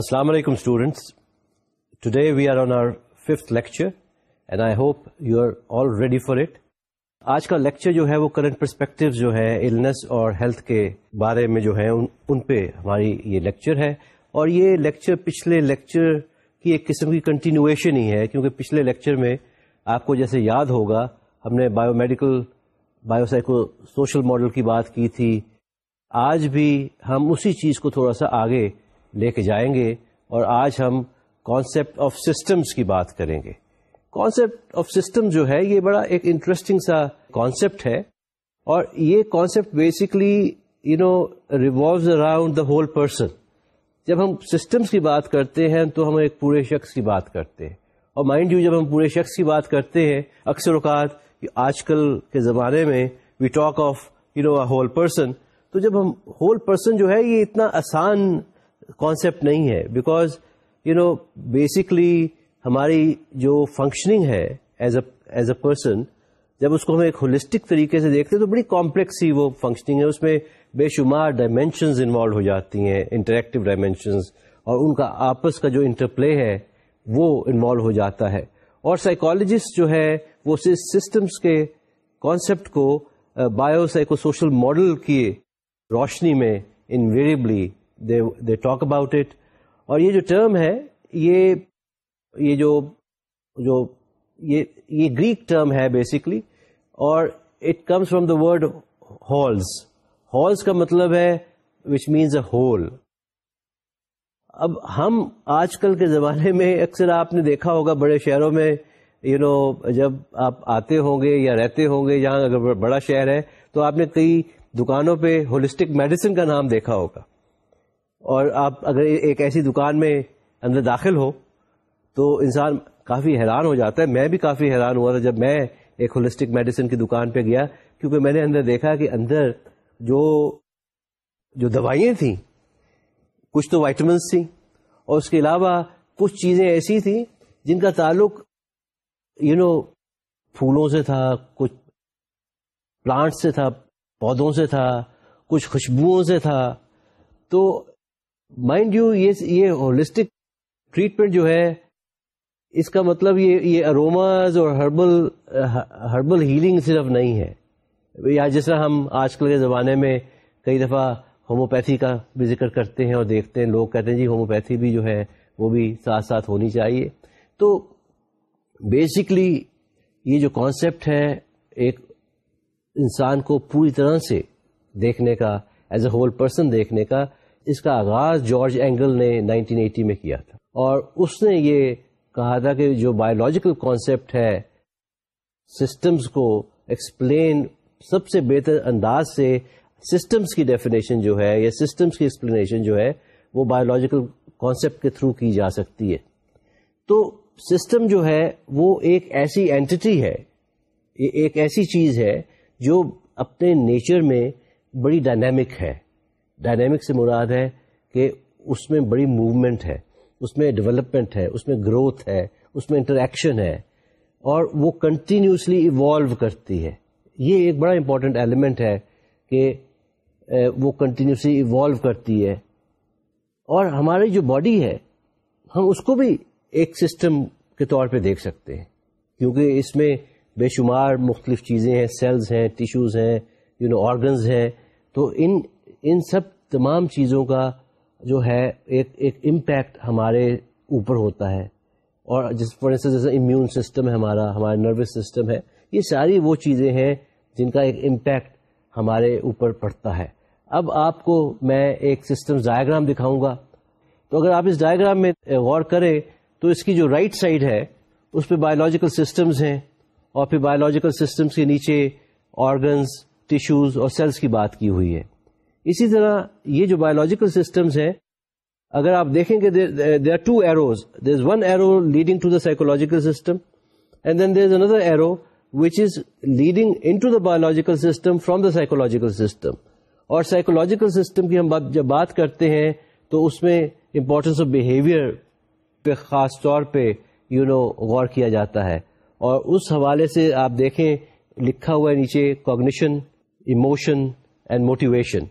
السلام علیکم students today we are on our fifth lecture and I hope you are all ready for it آج کا lecture جو ہے وہ کرنٹ پرسپیکٹو جو ہے النس اور ہیلتھ کے بارے میں جو ہے، ان پہ ہماری یہ لیکچر ہے۔ اور یہ لیکچر پچھلے لیکچر کی ایک قسم کی کنٹینیویشن ہی ہے، کیونکہ پچھلے لیکچر میں آپ کو جیسے یاد ہوگا، ہم نے bio medical bio psycho social model کی بات کی تھی۔ آج بھی ہم اسی چیز کو تھوڑا سا آگے لے کے جائیں گے اور آج ہم کانسیپٹ آف سسٹمس کی بات کریں گے۔ کانسیپٹ آف سسٹم جو ہے یہ بڑا ایک انٹرسٹنگ سا کانسیپٹ ہے اور یہ concept basically you know revolves around the whole person جب ہم سسٹمس کی بات کرتے ہیں تو ہم ایک پورے شخص کی بات کرتے ہیں۔ اور مائنڈ یو جب ہم پورے شخص کی بات کرتے ہیں، اکثر اوقات آج کل کے زمانے میں we talk of you know a whole person تو جب ہم ہول پرسن جو ہے، یہ اتنا آسان کانسیپٹ نہیں ہے. بیکاز یو نو بیسکلی ہماری جو فنکشننگ ہے as a as a person جب اس کو ہم ایک ہولسٹک طریقے سے دیکھتے ہیں تو بڑی کمپلیکس ہی وہ فنکشننگ ہے. اس میں بے شمار ڈائمینشنز انوالو ہو جاتی ہیں انٹریکٹیو ڈائمینشنز اور ان کا آپس کا جو انٹرپلے ہے وہ انوالو ہو جاتا ہے. اور سائیکالوجسٹ جو ہے وہ سسٹمس کے کانسیپٹ کو بایو سائیکو سوشل ماڈل کی روشنی میں invariably they talk about it اور یہ جو ٹرم ہے یہ یہ جو جو یہ یہ گریک ٹرم ہے بیسکلی اور it comes from the word holos holos کا مطلب ہے وچ مینس اے ہول اب ہم آج کل کے زمانے میں اکثر آپ نے دیکھا ہوگا بڑے شہروں میں یو you نو know, جب آپ آتے ہوں گے یا رہتے ہوں گے جہاں اگر بڑا شہر ہے تو آپ نے کئی دکانوں پہ ہولسٹک میڈیسن کا نام دیکھا ہوگا. اور آپ اگر ایک ایسی دکان میں اندر داخل ہو تو انسان کافی حیران ہو جاتا ہے۔ میں بھی کافی حیران ہوا تھا جب میں ایک ہولسٹک میڈیسن کی دکان پہ گیا، کیونکہ میں نے اندر دیکھا کہ اندر جو جو دوائیاں تھیں، کچھ تو وائٹمنس تھیں اور اس کے علاوہ کچھ چیزیں ایسی تھیں جن کا تعلق یو نو پھولوں سے تھا، کچھ پلانٹ سے تھا، پودوں سے تھا، کچھ خوشبوؤں سے تھا۔ تو مائنڈ یو، یہ ہولسٹک ٹریٹمنٹ جو ہے، اس کا مطلب یہ یہ اروماز اور ہربل ہربل ہیلنگ صرف نہیں ہے۔ یا جس طرح ہم آج کل کے زمانے میں کئی دفعہ ہوموپیتھی کا بھی ذکر کرتے ہیں اور دیکھتے ہیں، لوگ کہتے ہیں جی ہوموپیتھی بھی جو ہے، وہ بھی ساتھ ساتھ ہونی چاہیے۔ تو بیسکلی یہ جو کانسیپٹ ہے، ایک انسان کو پوری طرح سے دیکھنے کا، ایز اے ہول پرسن دیکھنے کا اس کا آغاز جارج اینگل نے 1980 میں کیا تھا۔ اور اس نے یہ کہا تھا کہ جو بایولوجیکل کانسیپٹ ہے سسٹمز کو ایکسپلین سب سے بہتر انداز سے سسٹمز کی ڈیفینیشن جو ہے یا سسٹمز کی ایکسپلینیشن جو ہے، وہ بایولوجیکل کانسیپٹ کے تھرو کی جا سکتی ہے۔ تو سسٹم جو ہے، وہ ایک ایسی اینٹی ہے ایک ایسی چیز ہے جو اپنے نیچر میں بڑی ڈائنامک ہے۔ ڈائنامک سے مراد ہے کہ اس میں بڑی موومنٹ ہے، اس میں ڈیولپمنٹ ہے، اس میں گروتھ ہے، اس میں انٹریکشن ہے اور وہ کنٹینیوسلی ایوالو کرتی ہے۔ یہ ایک بڑا امپورٹنٹ ایلیمنٹ ہے کہ وہ کنٹینیوسلی ایوالو کرتی ہے۔ اور ہماری جو باڈی ہے، ہم اس کو بھی ایک سسٹم کے طور پہ دیکھ سکتے ہیں۔ کیونکہ اس میں بے شمار مختلف چیزیں ہیں سیلز ہیں ٹیشوز ہیں یو نو آرگنز ہیں۔ تو ان ان سب تمام چیزوں کا جو ہے ایک ایک امپیکٹ ہمارے اوپر ہوتا ہے۔ اور جس فار انسٹنس جیسے امیون سسٹم ہے ہمارا ہمارا نروس سسٹم ہے، یہ ساری وہ چیزیں ہیں جن کا ایک امپیکٹ ہمارے اوپر پڑتا ہے۔ اب آپ کو میں ایک سسٹم ڈائگرام دکھاؤں گا۔ تو اگر آپ اس ڈائگرام میں غور کریں، تو اس کی جو رائٹ right سائڈ ہے، اس پہ بایولوجیکل سسٹمز ہیں۔ اور پھر بایولوجیکل سسٹمز کے نیچے آرگنز ٹیشوز اور سیلس کی بات کی ہوئی ہے۔ اسی طرح یہ جو بایولوجیکل سسٹمز ہیں، اگر آپ دیکھیں گے there are two arrows there is one arrow leading to the psychological system and then there is another arrow which is leading into the biological system from the psychological system اور psychological system کی ہم بات جب بات کرتے ہیں تو اس میں امپورٹینس آف بہیویئر پہ خاص طور پہ یو نو غور کیا جاتا ہے۔ اور اس حوالے سے آپ دیکھیں، لکھا ہوا ہے نیچے کوگنیشن ایموشن اینڈ موٹیویشن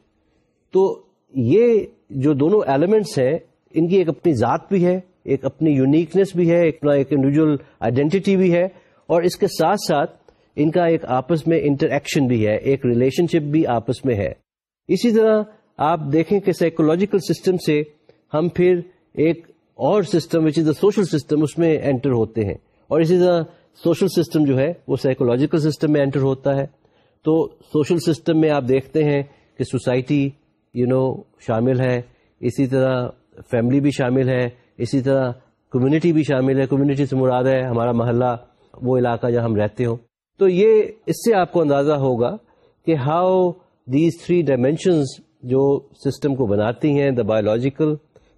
تو یہ جو دونوں ایلیمنٹس ہیں، ان کی ایک اپنی ذات بھی ہے، ایک اپنی یونیکنیس بھی ہے اپنا ایک انڈیویجل آئیڈینٹی بھی ہے، اور اس کے ساتھ ساتھ ان کا ایک آپس میں انٹریکشن بھی ہے، ایک ریلیشن شپ بھی آپس میں ہے۔ اسی طرح آپ دیکھیں کہ سائیکولوجیکل سسٹم سے ہم پھر ایک اور system which is the social system اس میں انٹر ہوتے ہیں۔ اور اسی طرح سوشل سسٹم جو ہے، وہ سائیکولوجیکل سسٹم میں انٹر ہوتا ہے۔ تو سوشل سسٹم میں آپ دیکھتے ہیں کہ سوسائٹی یو نو شامل ہے، اسی طرح فیملی بھی شامل ہے، اسی طرح کمیونٹی بھی شامل ہے کمیونٹی سے مراد ہے ہمارا محلہ، وہ علاقہ جہاں ہم رہتے ہوں۔ تو یہ اس سے آپ کو اندازہ ہوگا کہ ہاؤ دیز تھری ڈائمینشنز جو سسٹم کو بناتی ہیں the biological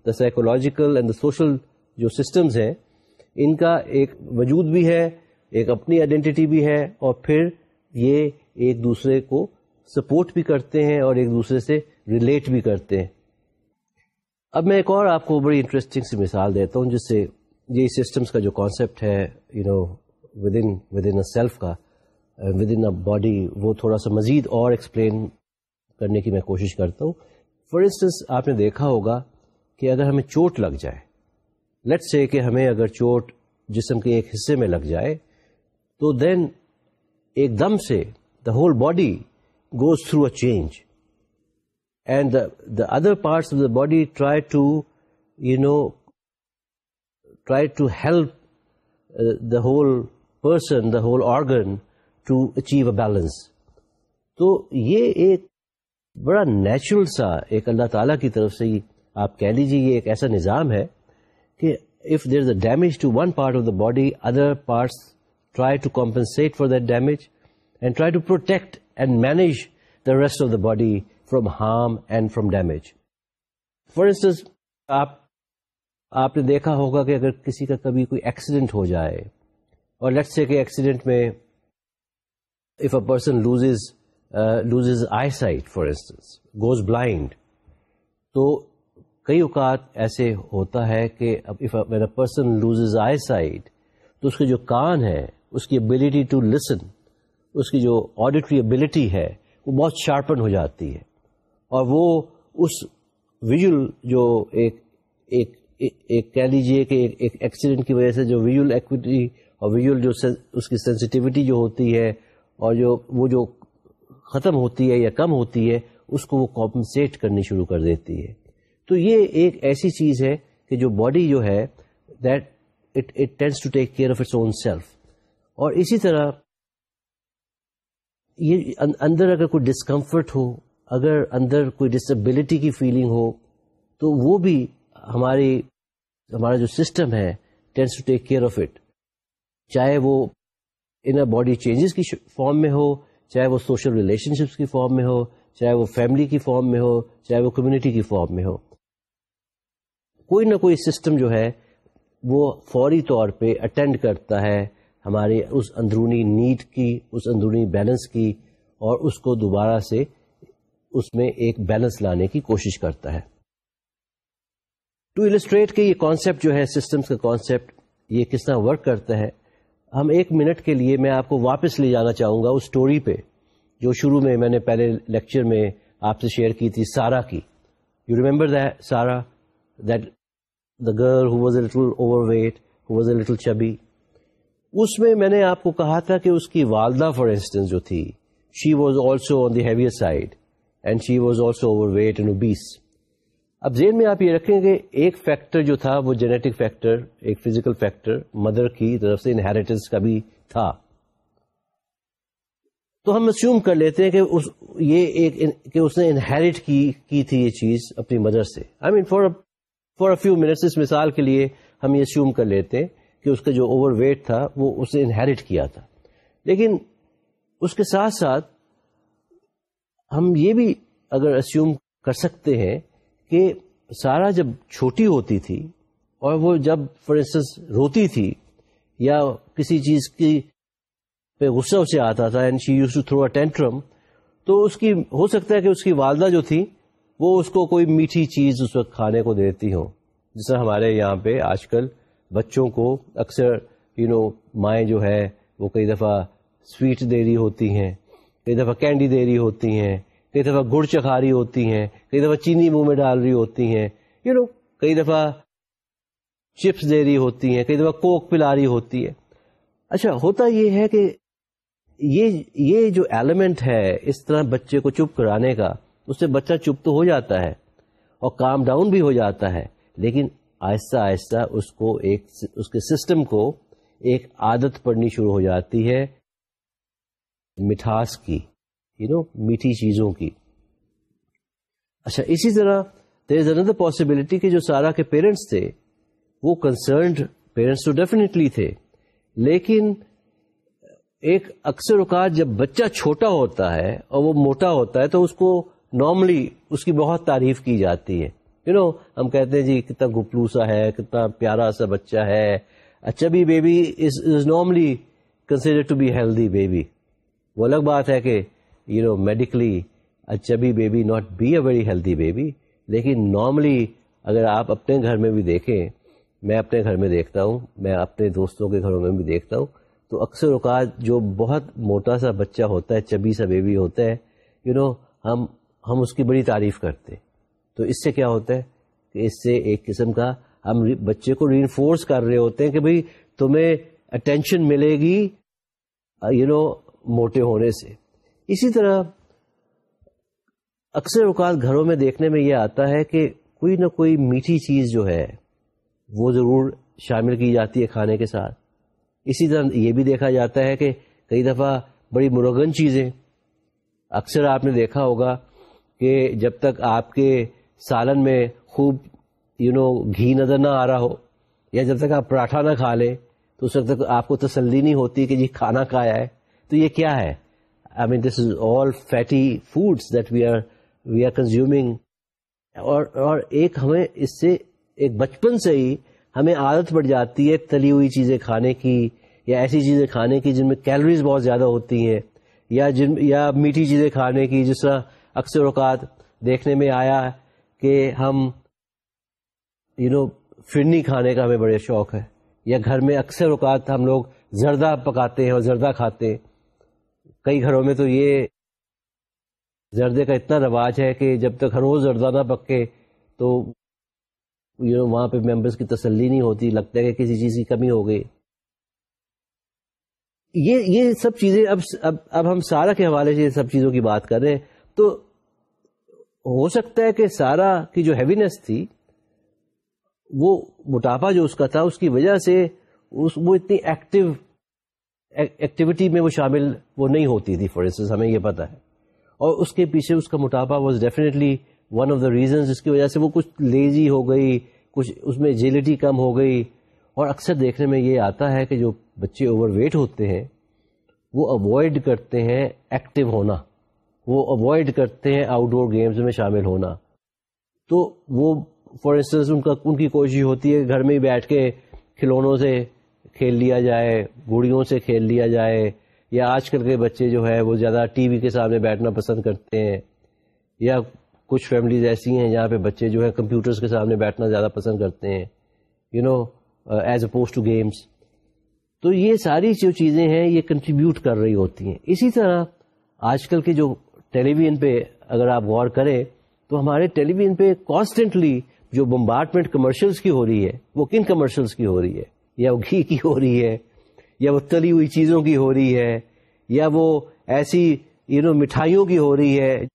the psychological and the social جو سسٹمز ہیں، ان کا ایک وجود بھی ہے، ایک اپنی آئیڈینٹی بھی ہے، اور پھر یہ ایک دوسرے کو سپورٹ بھی کرتے ہیں اور ایک دوسرے سے ریلیٹ بھی کرتے ہیں۔ اب میں ایک اور آپ کو بڑی انٹرسٹنگ سی مثال دیتا ہوں، جس سے یہ سسٹمس کا جو کانسیپٹ ہے you know within within self کا ود ان باڈی وہ تھوڑا سا مزید اور ایکسپلین کرنے کی میں کوشش کرتا ہوں۔ فار انسٹنس آپ نے دیکھا ہوگا کہ اگر ہمیں چوٹ لگ جائے لیٹ سے کہ ہمیں اگر چوٹ جسم کے ایک حصے میں لگ جائے، تو دین ایک دم سے the whole body goes through a change and the other parts of the body try to you know try to help the whole person the whole organ to achieve a balance تو یہ ایک بڑا natural سا ایک اللہ تعالی کی طرف سے آپ کہہ لیجیے یہ ایک ایسا نظام ہے کہ if there is a damage to one part of the body other parts try to compensate for that damage and try to protect and manage the rest of the body from harm and from damage for instance آپ آپ نے دیکھا ہوگا کہ اگر کسی کا کبھی کوئی ایکسیڈنٹ ہو جائے اور لیٹ سے کہ ایکسیڈنٹ میں if a person loses loses eyesight for instance goes blind تو کئی اوقات ایسے ہوتا ہے کہ a person loses eyesight تو اس کے جو کان ہے، اس کی ابلٹی ٹو لسن اس کی جو آڈیٹری ابلٹی ہے، وہ بہت شارپن ہو جاتی ہے۔ اور وہ اس ویژل جو ایک ایک ایک کہہ لیجیے کہ ایک ایکسیڈنٹ کی وجہ سے جو ویژل ایکوٹی اور ویژل جو اس کی سینسٹیوٹی جو ہوتی ہے اور جو وہ جو ختم ہوتی ہے یا کم ہوتی ہے، اس کو وہ کمپنسیٹ کرنی شروع کر دیتی ہے۔ تو یہ ایک ایسی چیز ہے کہ جو باڈی جو ہے that it it tends to take care of its own self اور اسی طرح یہ اندر اگر کوئی ڈسکمفرٹ ہو اگر اندر کوئی ڈسبلٹی کی فیلنگ ہو، تو وہ بھی ہماری، ہمارا جو سسٹم ہے tends to take care of it چاہے وہ ان باڈی چینجز کی فارم میں ہو، چاہے وہ سوشل ریلیشن شپس کی فارم میں ہو، چاہے وہ فیملی کی فارم میں ہو، چاہے وہ کمیونٹی کی فارم میں ہو۔ کوئی نہ کوئی سسٹم جو ہے، وہ فوری طور پہ اٹینڈ کرتا ہے ہماری اس اندرونی نیڈ کی، اس اندرونی بیلنس کی، اور اس کو دوبارہ سے اس میں ایک بیلنس لانے کی کوشش کرتا ہے۔ ٹو السٹریٹ کے یہ کانسیپٹ جو ہے سسٹمس کا کانسیپٹ یہ کس طرح ورک کرتا ہے، ہم ایک منٹ کے لیے میں آپ کو واپس لے جانا چاہوں گا اس اسٹوری پہ، جو شروع میں میں نے پہلے لیکچر میں آپ سے شیئر کی تھی سارا کی۔ You remember Sara that the girl who was a little overweight who was a little chubby اس میں میں نے آپ کو کہا تھا کہ اس کی والدہ فار انسٹنس جو تھی she was also on the heavier side and she was also overweight and بیس اب ذہن میں آپ یہ رکھیں کہ ایک فیکٹر جو تھا وہ جینیٹک فیکٹر ایک فزیکل فیکٹر مدر کی طرف سے انہیریٹنس کا بھی تھا۔ تو ہم اسیوم کر لیتے ہیں کہ اس، یہ ایک کہ اس نے انہیریٹ کی کی تھی یہ چیز اپنی مدر سے۔ I mean for for a few minutes اس مثال کے لیے ہم یہ اسیوم کر لیتے ہیں کہ اس کا جو اوور ویٹ تھا وہ اس نے انہیریٹ کیا تھا۔ لیکن اس کے ساتھ ساتھ ہم یہ بھی اگر اسیوم کر سکتے ہیں کہ سارا جب چھوٹی ہوتی تھی اور وہ جب فار انسٹنس روتی تھی یا کسی چیز کی پہ غصہ اسے آتا تھا and she used to throw a tantrum تو اس کی ہو سکتا ہے کہ اس کی والدہ جو تھی وہ اس کو کوئی میٹھی چیز اس وقت کھانے کو دیتی ہو جس طرح ہمارے یہاں پہ آج کل بچوں کو اکثر یو نو مائیں جو ہے وہ کئی دفعہ سویٹ دے رہی ہوتی ہیں۔ کئی دفعہ کینڈی دے رہی ہوتی ہیں، کئی دفعہ گڑ چکھا رہی ہوتی ہیں، کئی دفعہ چینی منہ میں ڈال رہی ہوتی ہیں۔ یو نو کئی دفعہ چپس دے رہی ہوتی ہیں، کئی دفعہ کوک پلا رہی ہوتی ہے اچھا ہوتا یہ ہے کہ یہ یہ جو ایلیمنٹ ہے اس طرح بچے کو چپ کرانے کا، اس سے بچہ چپ تو ہو جاتا ہے اور کام ڈاؤن بھی ہو جاتا ہے، لیکن آہستہ آہستہ اس کو ایک، اس کے سسٹم کو ایک عادت پڑنی شروع ہو جاتی ہے۔ مٹھاس کی یو نو میٹھی چیزوں کی۔ اچھا اسی طرح دیر از اندر پاسبلٹی کہ جو سارا کے پیرنٹس تھے، وہ کنسرنڈ پیرنٹس تو ڈیفینیٹلی تھے، لیکن ایک اکثر اوقات جب بچہ چھوٹا ہوتا ہے اور وہ موٹا ہوتا ہے تو اس کو نارملی اس کی بہت تعریف کی جاتی ہے۔ یو نو ہم کہتے ہیں جی کتنا گپلو سا ہے، کتنا پیارا سا بچہ ہے۔ اچھا بھی baby is normally consider to be healthy baby وہ الگ بات ہے کہ یو نو میڈیکلی اچھا بھی baby not be a very healthy baby لیکن نارملی اگر آپ اپنے گھر میں بھی دیکھیں میں اپنے گھر میں دیکھتا ہوں میں اپنے دوستوں کے گھروں میں بھی دیکھتا ہوں تو اکثر اوقات جو بہت موٹا سا بچہ ہوتا ہے چبی سا بیبی ہوتا ہے یو you نو know, ہم ہم اس کی بڑی تعریف کرتے تو اس سے کیا ہوتا ہے کہ اس سے ایک قسم کا ہم بچے کو ری انفورس کر رہے ہوتے ہیں کہ بھائی تمہیں اٹینشن ملے گی یو نو موٹے ہونے سے۔ اسی طرح اکثر اوقات گھروں میں دیکھنے میں یہ آتا ہے کہ کوئی نہ کوئی میٹھی چیز جو ہے، وہ ضرور شامل کی جاتی ہے کھانے کے ساتھ۔ اسی طرح یہ بھی دیکھا جاتا ہے کہ کئی دفعہ بڑی مرغن چیزیں۔ اکثر آپ نے دیکھا ہوگا کہ جب تک آپ کے سالن میں خوب یو نو گھی نظر نہ آ رہا ہو یا جب تک آپ پراٹھا نہ کھا لیں، تو اس وقت تک آپ کو تسلی نہیں ہوتی کہ جی کھانا کھایا ہے۔ تو یہ کیا ہے؟ I mean this is all fatty foods that we are we are consuming اور اور ایک ہمیں اس سے، ایک بچپن سے ہی ہمیں عادت پڑ جاتی ہے تلی ہوئی چیزیں کھانے کی یا ایسی چیزیں کھانے کی جن میں کیلریز بہت زیادہ ہوتی ہیں یا جن، یا میٹھی چیزیں کھانے کی جس طرح اکثر اوقات دیکھنے میں آیا کہ ہم یو نو فرنی کھانے کا ہمیں بڑے شوق ہے یا گھر میں اکثر اوقات ہم لوگ زردہ پکاتے ہیں اور زردہ کھاتے ہیں۔ کئی گھروں میں تو یہ زردے کا اتنا رواج ہے کہ جب تک ہر روز زردہ نہ پکے تو یو نو وہاں پہ ممبرس کی تسلی نہیں ہوتی، لگتا ہے کہ کسی چیز کی کمی ہو گئی۔ یہ یہ سب چیزیں اب اب اب ہم سارا کے حوالے سے سب چیزوں کی بات کر رہے ہیں۔ تو ہو سکتا ہے کہ سارا کی جو ہیوینس تھی، وہ موٹاپا جو اس کا تھا، اس کی وجہ سے اس، وہ اتنی ایکٹیو ایکٹیویٹی میں وہ شامل وہ نہیں ہوتی تھی. فار انسٹنس ہمیں یہ پتا ہے. اور اس کے پیچھے اس کا موٹاپا was definitely one of the reasons جس کی وجہ سے وہ کچھ لیزی ہو گئی، کچھ اس میں جیلٹی کم ہو گئی. اور اکثر دیکھنے میں یہ آتا ہے کہ جو بچے اوور ویٹ ہوتے ہیں، وہ اوائڈ کرتے ہیں ایکٹیو ہونا. وہ اوائڈ کرتے ہیں آؤٹ ڈور گیمز میں شامل ہونا. تو وہ فار انسٹنس ان کا، ان کی کوشش ہوتی ہے گھر میں ہی بیٹھ کے کھلونوں سے کھیل لیا جائے گڑیوں سے کھیل لیا جائے، یا آج کل کے بچے جو ہے وہ زیادہ ٹی وی کے سامنے بیٹھنا پسند کرتے ہیں، یا کچھ فیملیز ایسی ہیں جہاں پہ بچے جو ہے کمپیوٹرز کے سامنے بیٹھنا زیادہ پسند کرتے ہیں you know as opposed to games تو یہ ساری جو چیزیں ہیں یہ کنٹریبیوٹ کر رہی ہوتی ہیں۔ اسی طرح آج کل کے جو ٹیلی ویژن پہ اگر آپ غور کریں، تو ہمارے ٹیلی ویژن پہ کانسٹینٹلی جو بمبارٹمنٹ کمرشلس کی ہو رہی ہے، وہ کن کمرشلس کی ہو رہی ہے؟ یا وہ گھی کی ہو رہی ہے، یا وہ تلی ہوئی چیزوں کی ہو رہی ہے، یا وہ ایسی یو نو مٹھائیوں کی ہو رہی ہے۔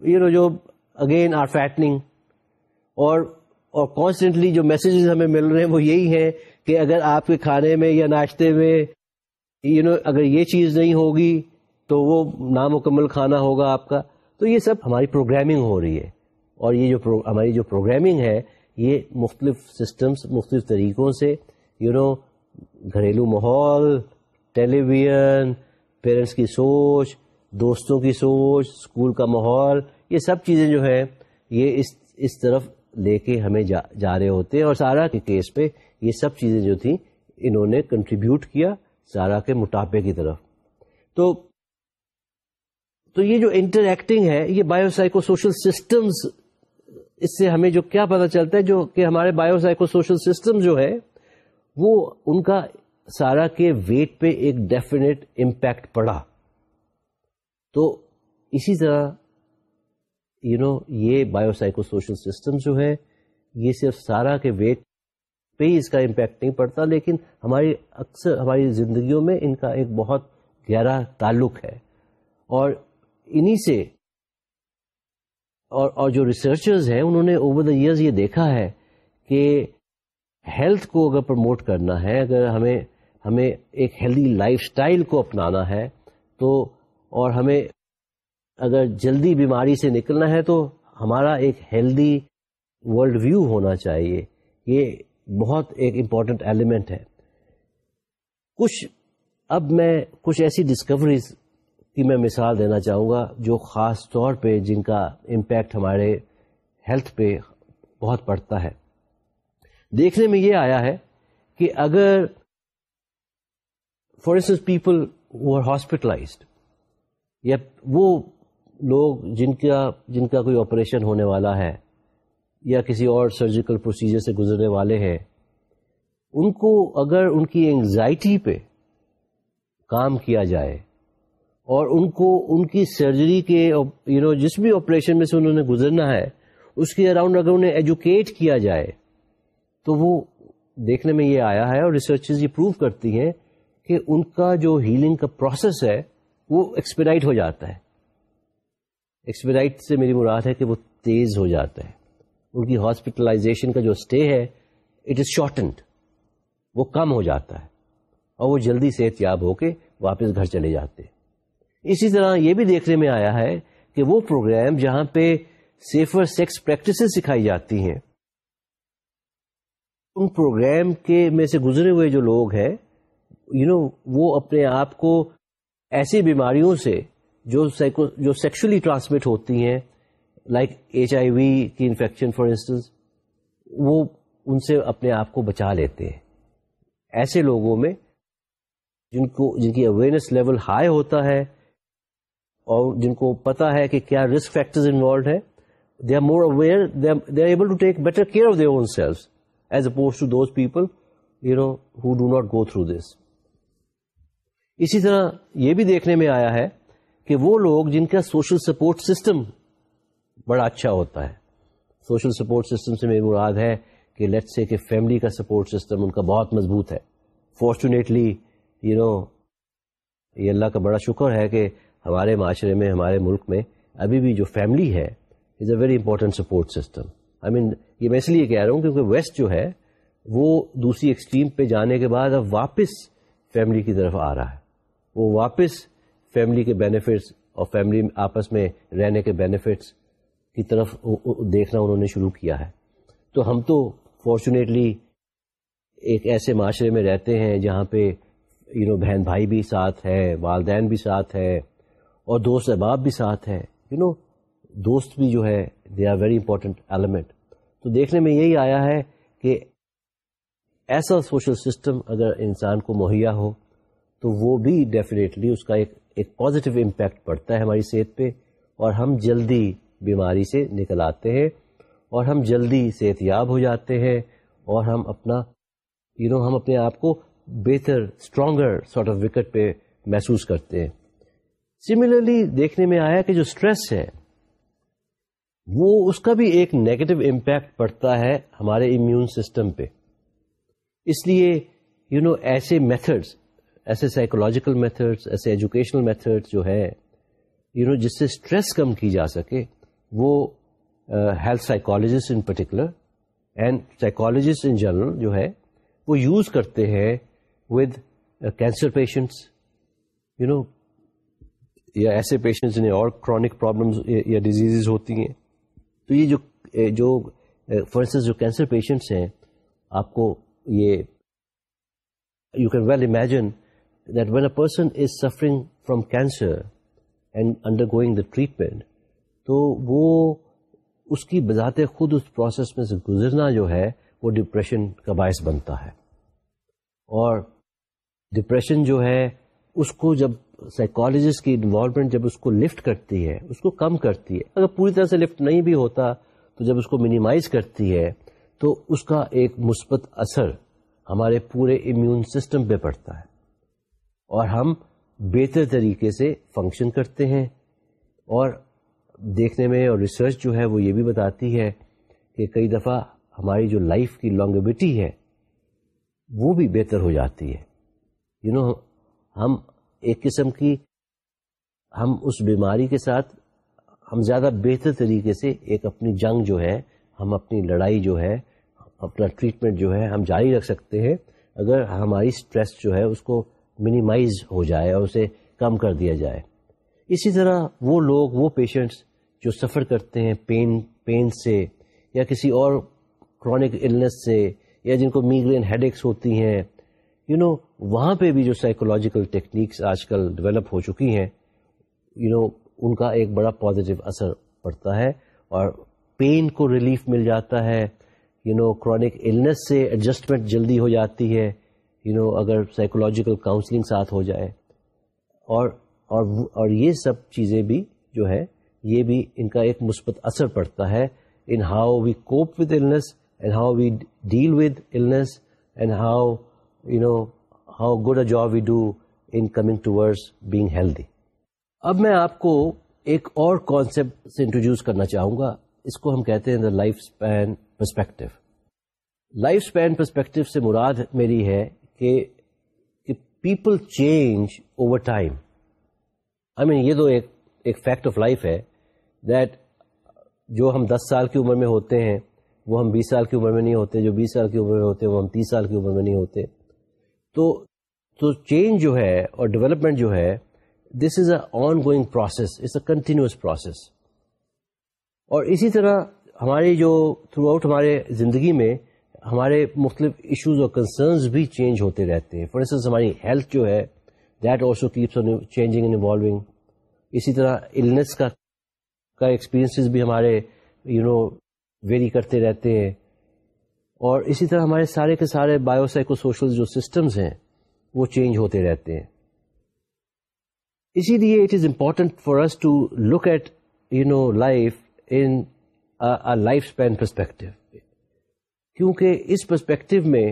یو نو جو اگین آر فیٹنگ اور اور کانسٹینٹلی جو میسیجز ہمیں مل رہے ہیں وہ یہی ہے کہ اگر آپ کے کھانے میں یا ناشتے میں یو نو اگر یہ چیز نہیں ہوگی تو وہ نامکمل کھانا ہوگا آپ کا۔ تو یہ سب ہماری پروگرامنگ ہو رہی ہے۔ اور یہ جو ہماری جو پروگرامنگ ہے یہ مختلف سسٹمز مختلف طریقوں سے یو نو گھریلو ماحول ٹیلی ویژن پیرنٹس کی سوچ، دوستوں کی سوچ اسکول کا ماحول، یہ سب چیزیں جو ہے یہ اس اس طرف لے کے ہمیں جا جا رہے ہوتے ہیں اور سارا کے کیس پہ یہ سب چیزیں جو تھیں، انہوں نے کنٹریبیوٹ کیا سارا کے موٹاپے کی طرف۔ تو تو یہ جو انٹر ایکٹنگ ہے، یہ بایو سائیکو سوشل سسٹمز اس سے ہمیں جو کیا پتا چلتا ہے، جو کہ ہمارے بایو سائیکو سوشل سسٹم جو ہے، وہ ان کا سارا کے ویٹ پہ ایک ڈیفینیٹ امپیکٹ پڑا۔ تو اسی طرح یو نو یہ بایو سائیکو سوشل سسٹم جو ہے، یہ صرف سارا کے ویٹ پہ ہی اس کا امپیکٹ نہیں پڑتا، لیکن ہماری اکثر، ہماری زندگیوں میں ان کا ایک بہت گہرا تعلق ہے۔ اور انہی سے اور اور جو ریسرچرز ہیں، انہوں نے اوور دا ایئرز یہ دیکھا ہے کہ ہیلتھ کو اگر پروموٹ کرنا ہے، اگر ہمیں ہمیں ایک ہیلدی لائف سٹائل کو اپنانا ہے، تو اور ہمیں اگر جلدی بیماری سے نکلنا ہے، تو ہمارا ایک ہیلدی ورلڈ ویو ہونا چاہیے۔ یہ بہت ایک امپورٹنٹ ایلیمنٹ ہے۔ کچھ، اب میں کچھ ایسی ڈسکوریز کی میں مثال دینا چاہوں گا جو خاص طور پہ جن کا امپیکٹ ہمارے ہیلتھ پہ بہت پڑتا ہے۔ دیکھنے میں یہ آیا ہے کہ اگر for instance people are hospitalised یا وہ لوگ جن کا جن کا کوئی آپریشن ہونے والا ہے یا کسی اور سرجیکل پروسیجر سے گزرنے والے ہیں، ان کو اگر ان کی انگزائٹی پہ کام کیا جائے اور ان کو ان کی سرجری کے یو نو جس بھی آپریشن میں سے انہوں نے گزرنا ہے، اس کے اراؤنڈ اگر انہیں ایجوکیٹ کیا جائے، تو وہ دیکھنے میں یہ آیا ہے اور ریسرچز یہ پروو کرتی ہیں کہ ان کا جو ہیلنگ کا پروسیس ہے، وہ ایکسپیرائٹ ہو جاتا ہے۔ ایکسپیرائٹ سے میری مراد ہے کہ وہ تیز ہو جاتا ہے۔ ان کی ہاسپٹلائزیشن کا جو اسٹے ہے اٹ از شارٹنڈ وہ کم ہو جاتا ہے اور وہ جلدی صحت یاب ہو کے واپس گھر چلے جاتے اسی طرح یہ بھی دیکھنے میں آیا ہے کہ وہ پروگرام جہاں پہ سیفر سیکس پریکٹسز سکھائی جاتی ہیں۔ ان پروگرام کے میں سے گزرے ہوئے جو لوگ ہیں یو نو وہ اپنے آپ کو ایسی بیماریوں سے جو جو سیکشلی ٹرانسمٹ ہوتی ہیں لائک ایچ آئی وی کی انفیکشن فار انسٹنس وہ ان سے اپنے آپ کو بچا لیتے ہیں۔ ایسے لوگوں میں جن کو، جن کی اویئرنیس لیول ہائی ہوتا ہے اور جن کو پتا ہے کہ کیا رسک فیکٹر انوالوڈ ہے they are more aware they are able to take better care of their own self as opposed to those people you know who do not go through this اسی طرح یہ بھی دیکھنے میں آیا ہے کہ وہ لوگ جن کا سوشل سپورٹ سسٹم بڑا اچھا ہوتا ہے. سوشل سپورٹ سسٹم سے میری مراد ہے کہ لیٹ سے کہ فیملی کا سپورٹ سسٹم ان کا بہت مضبوط ہے. فارچونیٹلی یو نو یہ اللہ کا بڑا شکر ہے کہ ہمارے معاشرے میں، ہمارے ملک میں ابھی بھی جو فیملی ہے is a very important support system I mean یہ میں اس لیے کہہ رہا ہوں کیونکہ ویسٹ جو ہے، وہ دوسری ایکسٹریم پہ جانے کے بعد اب واپس فیملی کی طرف آ رہا ہے۔ وہ واپس فیملی کے بینیفٹس اور فیملی آپس میں رہنے کے بینیفٹس کی طرف دیکھنا انہوں نے شروع کیا ہے۔ تو ہم تو فارچونیٹلی ایک ایسے معاشرے میں رہتے ہیں جہاں پہ یو نو بہن بھائی بھی ساتھ ہے، والدین بھی ساتھ ہے۔ اور دوست احباب بھی ساتھ ہے یو نو دوست بھی جو ہے they are very important element تو دیکھنے میں یہی آیا ہے کہ ایسا سوشل سسٹم اگر انسان کو مہیا ہو تو وہ بھی ڈیفینیٹلی اس کا ایک ایک پازیٹیو امپیکٹ پڑتا ہے ہماری صحت پہ۔ اور ہم جلدی بیماری سے نکل آتے ہیں اور ہم جلدی صحت یاب ہو جاتے ہیں اور ہم اپنا یو you نو know, ہم اپنے آپ کو بہتر اسٹرانگر سارٹ آف وکٹ پہ محسوس کرتے ہیں۔ سملرلی دیکھنے میں آیا کہ جو اسٹریس ہے، وہ اس کا بھی ایک نیگیٹو امپیکٹ پڑتا ہے ہمارے امیون سسٹم پہ۔ اس لیے یو نو ایسے میتھڈس ایسے سائیکولوجیکل میتھڈس ایسے ایجوکیشنل میتھڈ جو ہے یو نو جس سے اسٹریس کم کی جا سکے، وہ health psychologist in particular and psychologist in general جو ہے وہ یوز کرتے ہیں with cancer patients you know یا ایسے پیشنٹس جنہیں اور کرونک پرابلمس یا ڈیزیز ہوتی ہیں، تو یہ جو جو فار انسٹنس جو کینسر پیشنٹس ہیں، آپ کو یہ you can well imagine that when a person is suffering from cancer and undergoing the treatment تو وہ اس کی بذات خود اس پروسیس میں سے گزرنا جو ہے، وہ ڈپریشن کا باعث بنتا ہے۔ اور ڈپریشن جو ہے، اس کو جب سائیکالوجسٹ کی انوالومنٹ جب اس کو لفٹ کرتی ہے اس کو کم کرتی ہے۔ اگر پوری طرح سے لفٹ نہیں بھی ہوتا تو جب اس کو منیمائز کرتی ہے تو اس کا ایک مثبت اثر ہمارے پورے امیون سسٹم پہ پڑتا ہے۔ اور ہم بہتر طریقے سے فنکشن کرتے ہیں۔ اور دیکھنے میں اور ریسرچ جو ہے وہ یہ بھی بتاتی ہے کہ کئی دفعہ ہماری جو لائف کی لانگیبٹی ہے وہ بھی بہتر ہو جاتی ہے۔ یو you نو know, ہم ایک قسم کی ہم اس بیماری کے ساتھ ہم زیادہ بہتر طریقے سے ایک اپنی جنگ جو ہے، ہم اپنی لڑائی جو ہے، اپنا ٹریٹمنٹ جو ہے، ہم جاری رکھ سکتے ہیں۔ اگر ہماری اسٹریس جو ہے اس کو منیمائز ہو جائے اور اسے کم کر دیا جائے۔ اسی طرح وہ لوگ، وہ پیشنٹس جو سفر کرتے ہیں پین پین سے یا کسی اور کرونک النس سے یا جن کو میگرین ہیڈ ایکس ہوتی ہیں یو you نو know, وہاں پہ بھی جو سائیکولوجیکل ٹیکنیکس آج کل ڈیولپ ہو چکی ہیں یو you نو know, ان کا ایک بڑا پازیٹیو اثر پڑتا ہے اور پین کو ریلیف مل جاتا ہے یو نو کرونک النس سے ایڈجسٹمنٹ جلدی ہو جاتی ہے یو نو اگر سائیکولوجیکل کاؤنسلنگ ساتھ ہو جائے۔ اور اور اور یہ سب چیزیں بھی جو ہے یہ بھی ان کا ایک مثبت اثر پڑتا ہے in how we cope with illness and how we deal with illness and how you know how good a job we do in coming toward being healthy اب میں آپ کو ایک اور کانسیپٹ سے انٹروڈیوس کرنا چاہوں گا۔ اس کو ہم کہتے ہیں the life span perspective life span perspective سے مراد میری ہے کہ people change over time I mean یہ تو ایک ایک فیکٹ آف لائف ہے دیٹ جو ہم دس سال کی عمر میں ہوتے ہیں، وہ ہم بیس سال کی عمر میں نہیں ہوتے، جو بیس سال کی عمر میں ہوتے ہیں، وہ ہم تیس سال کی عمر میں نہیں ہوتے۔ تو تو چینج جو ہے اور ڈیولپمنٹ جو ہے this is a ongoing process it's a continuous process اور اسی طرح ہماری جو تھرو آؤٹ ہمارے زندگی میں ہمارے مختلف ایشوز اور کنسرنز بھی چینج ہوتے رہتے ہیں. فار انسٹنس ہماری ہیلتھ جو ہے that also keeps changing and involving اسی طرح النس کا کا ایکسپیرئنس بھی ہمارے یو نو ویری کرتے رہتے ہیں. اور اسی طرح ہمارے سارے کے سارے بایو سائیکو سوشل جو سسٹمز ہیں، وہ چینج ہوتے رہتے ہیں۔ اسی لیے it is important for us to look at you know life in life span perspective کیونکہ اس پرسپیکٹو میں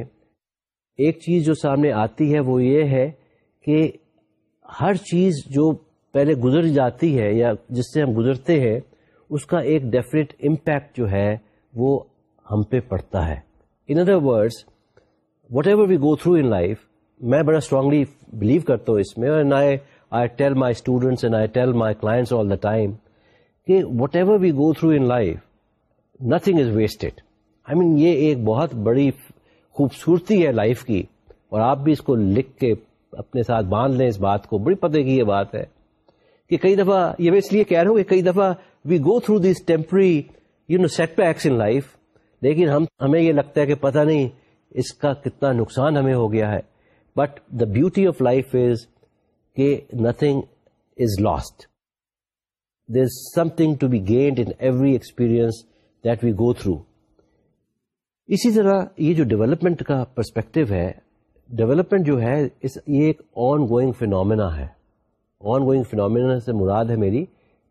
ایک چیز جو سامنے آتی ہے، وہ یہ ہے کہ ہر چیز جو پہلے گزر جاتی ہے یا جس سے ہم گزرتے ہیں، اس کا ایک ڈیفینیٹ امپیکٹ جو ہے، وہ ہم پہ پڑتا ہے۔ In other words whatever we go through in life میں بڑا اسٹرانگلی بلیو کرتا ہوں اس میں اور I tell my students and I tell my clients all the time کہ whatever we go through in life nothing is wasted I mean یہ ایک بہت بڑی خوبصورتی ہے لائف کی اور آپ بھی اس کو لکھ کے اپنے ساتھ باندھ لیں اس بات کو. بڑی پتہ کی یہ بات ہے کہ کئی دفعہ یہ میں اس لیے کہہ رہا ہوں کہ کئی دفعہ we go through these temporary you know setbacks in life لیکن ہم ہمیں یہ لگتا ہے کہ پتہ نہیں اس کا کتنا نقصان ہمیں ہو گیا ہے۔ But the beauty of life is کہ nothing is lost there is something to be gained in every experience that we go through اسی طرح یہ جو ڈیولپمنٹ کا پرسپیکٹو ہے ڈیولپمنٹ جو ہے یہ ایک آن گوئنگ فینومینا ہے۔ آن گوئنگ فینومینا سے مراد ہے میری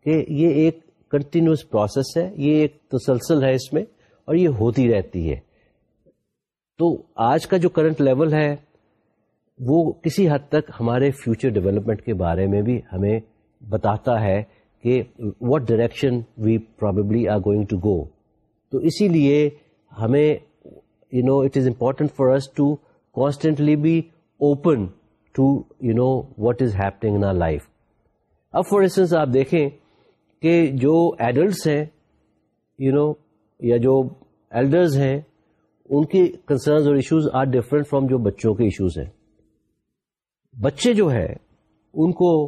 کہ یہ ایک کنٹینیوس پروسیس ہے، یہ ایک تسلسل ہے اس میں۔ اور یہ ہوتی رہتی ہے۔ تو آج کا جو کرنٹ لیول ہے، وہ کسی حد تک ہمارے فیوچر ڈیولپمنٹ کے بارے میں بھی ہمیں بتاتا ہے کہ what direction we probably are going to go تو اسی لیے ہمیں you know it is important for us to constantly be open to you know what is happening in life اب فار انسٹنس آپ دیکھیں کہ جو ایڈلٹس ہیں یو نو یا جو ایلڈرز ہیں، ان کی کنسرنز اور ایشوز آر ڈفرنٹ فرام جو بچوں کے ایشوز ہیں۔ بچے جو ہے ان کو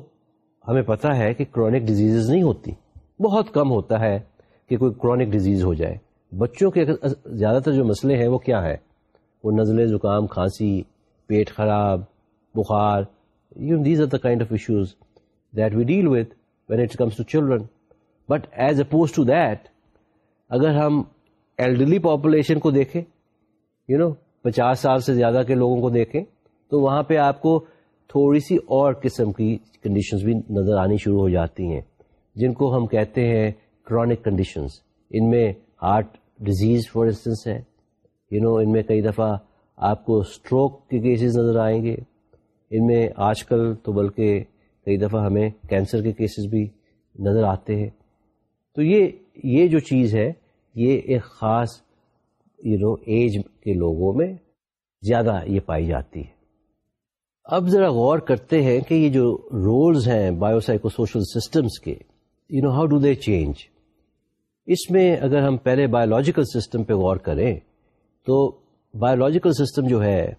ہمیں پتا ہے کہ کرونک ڈیزیز نہیں ہوتی۔ بہت کم ہوتا ہے کہ کوئی کرونک ڈیزیز ہو جائے۔ بچوں کے زیادہ تر جو مسئلے ہیں، وہ کیا ہے وہ نزلے زکام، کھانسی، پیٹ خراب، بخار you these are the kind of issues that we deal with when it comes to children but as opposed to that اگر ہم ایلڈرلی پاپولیشن کو دیکھیں یو نو پچاس سال سے زیادہ کے لوگوں کو دیکھیں، تو وہاں پہ آپ کو تھوڑی سی اور قسم کی کنڈیشنز بھی نظر آنی شروع ہو جاتی ہیں، جن کو ہم کہتے ہیں کرونک کنڈیشنز ان میں ہارٹ ڈیزیز فار انسٹنس ہے۔ یو نو ان میں کئی دفعہ آپ کو اسٹروک کے کیسز نظر آئیں گے۔ ان میں آج کل تو بلکہ کئی دفعہ ہمیں کینسر کے کیسز بھی نظر آتے ہیں۔ تو یہ یہ جو چیز ہے، یہ ایک خاص یو نو ایج کے لوگوں میں زیادہ یہ پائی جاتی ہے۔ اب ذرا غور کرتے ہیں کہ یہ جو رولز ہیں بایو سائیکو سوشل سسٹمس کے you know how do they change اس میں اگر ہم پہلے بایولوجیکل سسٹم پہ غور کریں، تو بایولوجیکل سسٹم جو ہے،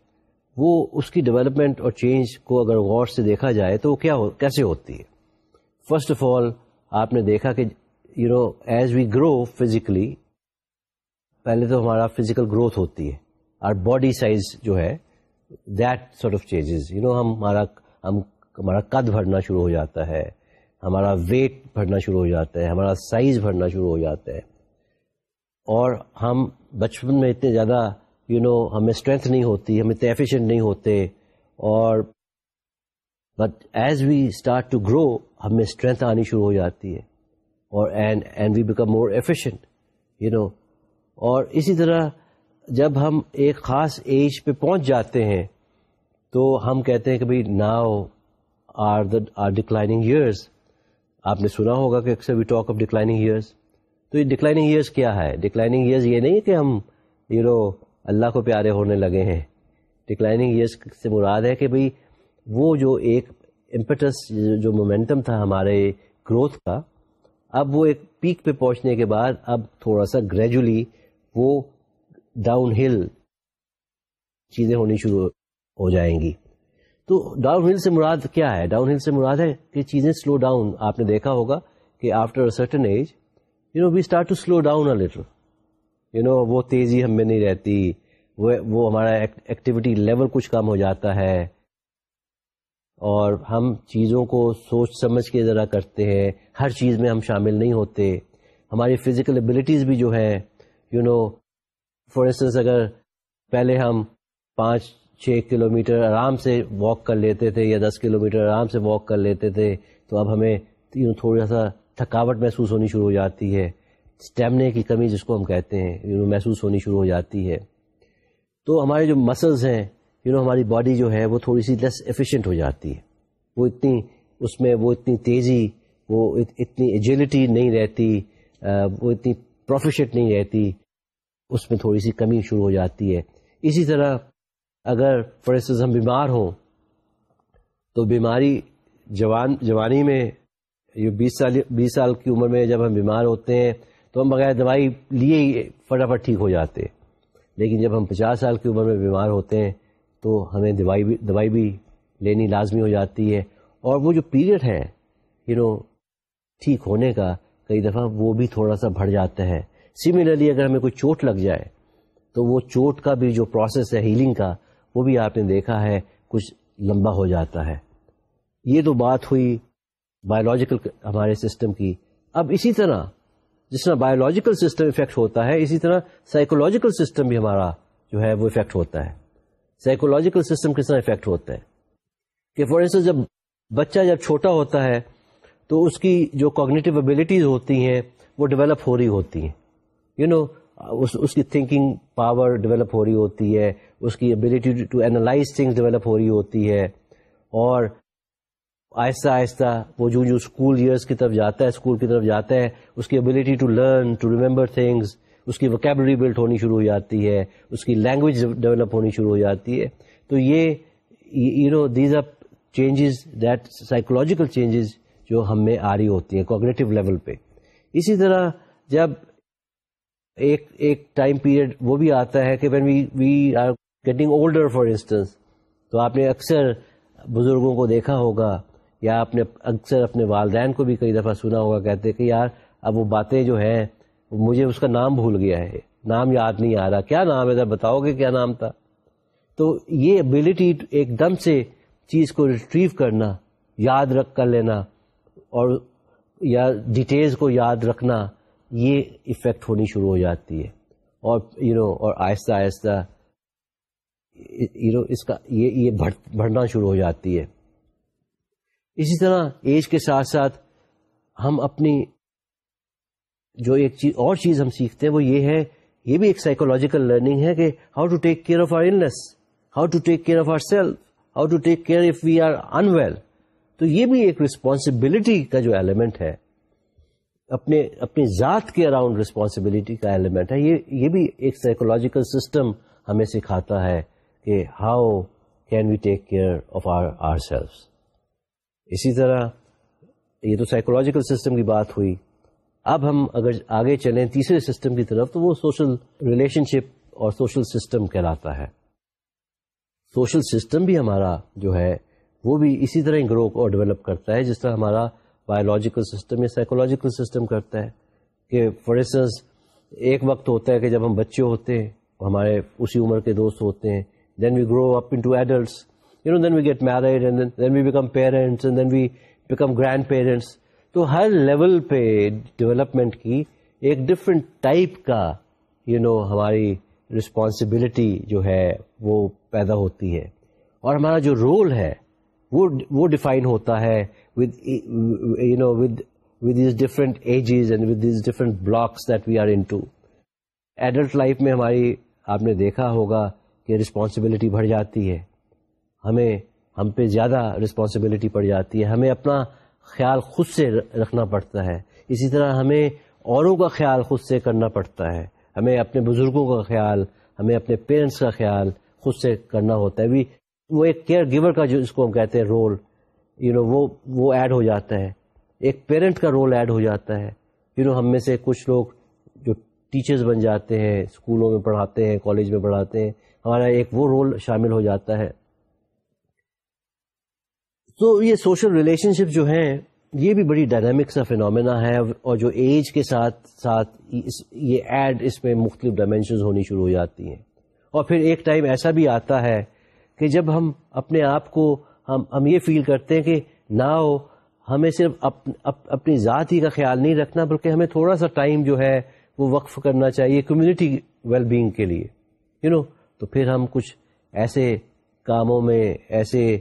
وہ اس کی ڈیولپمنٹ اور چینج کو اگر غور سے دیکھا جائے تو وہ کیا ہو، کیسے ہوتی ہے؟ فرسٹ آف آل آپ نے دیکھا کہ you know as we grow physically پہلے تو ہمارا فزیکل گروتھ ہوتی ہے۔ اور باڈی سائز جو ہے that sort of changes you know ہمارا ہم ہمارا قد بڑھنا شروع ہو جاتا ہے۔ ہمارا ویٹ بڑھنا شروع ہو جاتا ہے۔ ہمارا سائز بڑھنا شروع ہو جاتا ہے۔ اور ہم بچپن میں اتنے زیادہ یو نو ہمیں اسٹرینتھ نہیں ہوتی ہم اتنے ایفیشینٹ نہیں ہوتے۔ اور but as we start to grow ہمیں اسٹرینتھ آنی شروع ہو جاتی ہے۔ اور and and we become more efficient you know اور اسی طرح جب ہم ایک خاص ایج پہ پہنچ جاتے ہیں، تو ہم کہتے ہیں کہ بھائی now are the are declining years آپ نے سنا ہوگا کہ اکثر we talk of declining years تو یہ ڈکلائننگ ایئرس کیا ہے؟ ڈکلائننگ ایئرس یہ نہیں کہ ہم یو نو اللہ کو پیارے ہونے لگے ہیں. ڈکلائننگ ایئرس سے مراد ہے کہ بھائی وہ جو ایک امپٹس جو مومنٹم تھا ہمارے گروتھ کا اب وہ ایک پیک پہ پہنچنے کے بعد اب تھوڑا سا گریجولی وہ ڈاؤن ہل چیزیں ہونی شروع ہو جائیں گی۔ تو ڈاؤن ہل سے مراد کیا ہے؟ ڈاؤن ہل سے مراد ہے کہ چیزیں سلو ڈاؤن آپ نے دیکھا ہوگا کہ after a certain age you know we start to slow down little you know وہ تیزی ہم میں نہیں رہتی، وہ ہمارا ایکٹیویٹی لیول کچھ کم ہو جاتا ہے۔ اور ہم چیزوں کو سوچ سمجھ کے ذرا کرتے ہیں۔ ہر چیز میں ہم شامل نہیں ہوتے۔ ہماری فزیکل ابلیٹیز بھی جو ہے یو نو فار انسٹنس اگر پہلے ہم پانچ، چھ کلو میٹر آرام سے واک کر لیتے تھے یا دس کلو میٹر آرام سے واک کر لیتے تھے، تو اب ہمیں یو تھوڑا سا تھکاوٹ محسوس ہونی شروع ہو جاتی ہے۔ اسٹیمنے کی کمی جس کو ہم کہتے ہیں یو نو محسوس ہونی شروع ہو جاتی ہے۔ تو ہمارے جو مسلز ہیں یو نو ہماری باڈی جو ہے وہ تھوڑی سی لیس ایفیشینٹ ہو جاتی ہے۔ وہ اتنی اس میں وہ اتنی تیزی، وہ اتنی ایجیلٹی نہیں رہتی وہ اتنی پروفیشنٹ نہیں رہتی۔ اس میں تھوڑی سی کمی شروع ہو جاتی ہے۔ اسی طرح اگر فار انسٹنس ہم بیمار ہوں، تو بیماری جوان جوانی میں یہ بیس سال بیس سال کی عمر میں جب ہم بیمار ہوتے ہیں، تو ہم بغیر دوائی لیے ہی فٹافٹ ٹھیک ہو جاتے۔ لیکن جب ہم پچاس سال کی عمر میں بیمار ہوتے ہیں تو ہمیں دوائی بھی دوائی بھی لینی لازمی ہو جاتی ہے۔ اور وہ جو پیریڈ ہے یو نو ٹھیک ہونے کا کئی دفعہ وہ بھی تھوڑا سا بڑھ جاتا ہے سملرلی اگر ہمیں کوئی چوٹ لگ جائے، تو وہ چوٹ کا بھی جو پروسیس ہے ہیلنگ کا، وہ بھی آپ نے دیکھا ہے، کچھ لمبا ہو جاتا ہے۔ یہ تو بات ہوئی بایولوجیکل ہمارے سسٹم کی۔ اب اسی طرح، جس طرح بایولوجیکل سسٹم افیکٹ ہوتا ہے، اسی طرح سائیکولوجیکل سسٹم بھی ہمارا جو ہے، وہ افیکٹ ہوتا ہے۔ سائیکولوجیکل سسٹم کس طرح افیکٹ ہوتا ہے کہ فار انسٹنس جب بچہ جب چھوٹا ہوتا ہے تو اس کی جو کوگنیٹو ابلیٹیز ہوتی ہیں وہ ڈیولپ ہو رہی ہوتی ہیں۔ یو you نو know, اس کی تھنکنگ پاور ڈیولپ ہو رہی ہوتی ہے اس کی ability to analyse things develop ہو رہی ہوتی ہے۔ اور آہستہ آہستہ وہ جو جو اسکول ایئرس کی طرف جاتا ہے اسکول کی طرف جاتا ہے اس کی ability to learn to remember things اس کی وکیبلری بلڈ ہونی شروع ہو جاتی ہے، اس کی لینگویج ڈیولپ ہونی شروع ہو جاتی ہے۔ تو یہ you know these are changes that psychological changes جو ہم میں آ رہی ہوتی ہیں کوگنیٹو لیول پہ۔ اسی طرح جب ایک ایک ٹائم پیریڈ وہ بھی آتا ہے کہ when we we are getting older for instance تو آپ نے اکثر بزرگوں کو دیکھا ہوگا، یا آپ نے اکثر اپنے والدین کو بھی کئی دفعہ سنا ہوگا کہتے کہ یار، اب وہ باتیں جو ہیں مجھے اس کا نام بھول گیا ہے۔ نام یاد نہیں آ رہا۔ کیا نام ہے؟ ذرا بتاؤ گے کیا نام تھا۔ تو یہ ابلٹی ایک دم سے چیز کو ریٹریو کرنا، یاد رکھ کر لینا اور یا ڈیٹیلز کو یاد رکھنا، یہ افیکٹ ہونی شروع ہو جاتی ہے۔ اور یو نو اور آہستہ آہستہ یو نو اس کا یہ یہ بڑھنا شروع ہو جاتی ہے۔ اسی طرح ایج کے ساتھ ساتھ ہم اپنی جو ایک چیز اور چیز ہم سیکھتے ہیں وہ یہ ہے، یہ بھی ایک سائیکولوجیکل لرننگ ہے کہ how to take care of our ones how to take care of our self how to take care if we are unwell تو یہ بھی ایک ریسپانسبلٹی کا جو ایلیمنٹ ہے، اپنے اپنی ذات کے اراؤنڈ رسپانسبلٹی کا ایلیمنٹ ہے۔ یہ یہ بھی ایک سائیکولوجیکل سسٹم ہمیں سکھاتا ہے کہ how can we take care of our our self اسی طرح یہ تو سائیکولوجیکل سسٹم کی بات ہوئی۔ اب ہم اگر آگے چلیں تیسرے سسٹم کی طرف، تو وہ سوشل ریلیشن شپ اور سوشل سسٹم کہلاتا ہے۔ سوشل سسٹم بھی ہمارا جو ہے، وہ بھی اسی طرح گرو اور ڈیولپ کرتا ہے، جس طرح ہمارا بایولوجیکل سسٹم یا سائیکولوجیکل سسٹم کرتا ہے۔ کہ فار انسٹنس ایک وقت ہوتا ہے کہ جب ہم بچے ہوتے ہیں، ہمارے اسی عمر کے دوست ہوتے ہیں then we grow up into adults you know then we get married then we become parents and then we become grandparents تو ہر لیول پہ ڈیولپمنٹ کی ایک ڈفرینٹ ٹائپ کا یو you نو know, ہماری رسپانسبلٹی جو ہے وہ پیدا ہوتی ہے۔ اور ہمارا جو رول ہے وہ وہ ڈیفائن ہوتا ہے with you know with with these different ages and with these different blocks that we are into adult life میں ہماری آپ نے دیکھا ہوگا کہ رسپانسبلٹی بڑھ جاتی ہے۔ ہمیں ہم پہ زیادہ رسپانسبلٹی پڑ جاتی ہے۔ ہمیں اپنا خیال خود سے رکھنا پڑتا ہے۔ اسی طرح ہمیں اوروں کا خیال خود سے کرنا پڑتا ہے۔ ہمیں اپنے بزرگوں کا خیال، ہمیں اپنے پیرنٹس کا خیال خود سے کرنا ہوتا ہے۔ وہ ایک کیئر گیور کا جو اس کو ہم کہتے ہیں رول یو نو وہ وہ ایڈ ہو جاتا ہے۔ ایک پیرنٹ کا رول ایڈ ہو جاتا ہے۔ یو نو ہم میں سے کچھ لوگ جو ٹیچرز بن جاتے ہیں اسکولوں میں پڑھاتے ہیں کالج میں پڑھاتے ہیں، ہمارا ایک وہ رول شامل ہو جاتا ہے۔ تو یہ سوشل ریلیشن شپ جو ہیں یہ بھی بڑی ڈائنامک سا فینومینا ہے اور جو ایج کے ساتھ ساتھ یہ ایڈ اس میں مختلف ڈائمینشنز ہونی شروع ہو جاتی ہیں۔ اور پھر ایک ٹائم ایسا بھی آتا ہے کہ جب ہم اپنے آپ کو ہم ہم یہ فیل کرتے ہیں کہ نہ ہو ہمیں صرف اپ, اپ, اپنی ذات ہی کا خیال نہیں رکھنا بلکہ ہمیں تھوڑا سا ٹائم جو ہے وہ وقف کرنا چاہیے کمیونٹی ویل بینگ کے لیے۔ یو you نو know, تو پھر ہم کچھ ایسے کاموں میں ایسے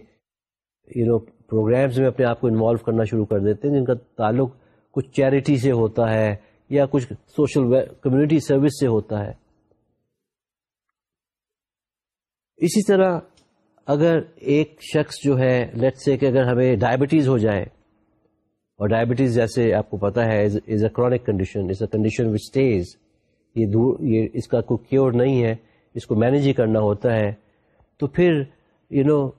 یو نو know, پروگرامز میں اپنے آپ کو انوالو کرنا شروع کر دیتے ہیں جن کا تعلق کچھ چیریٹی سے ہوتا ہے یا کچھ سوشل کمیونٹی سروس سے ہوتا ہے۔ اسی طرح اگر ایک شخص جو ہے لیٹ سے کہ اگر ہمیں ڈائبٹیز ہو جائے اور ڈائبٹیز جیسے آپ کو پتا ہے is a chronic condition is a condition which stays یہ دور یہ اس کا کوئی کیور نہیں ہے اس کو مینیج ہی کرنا ہوتا ہے تو پھر یو you نو know,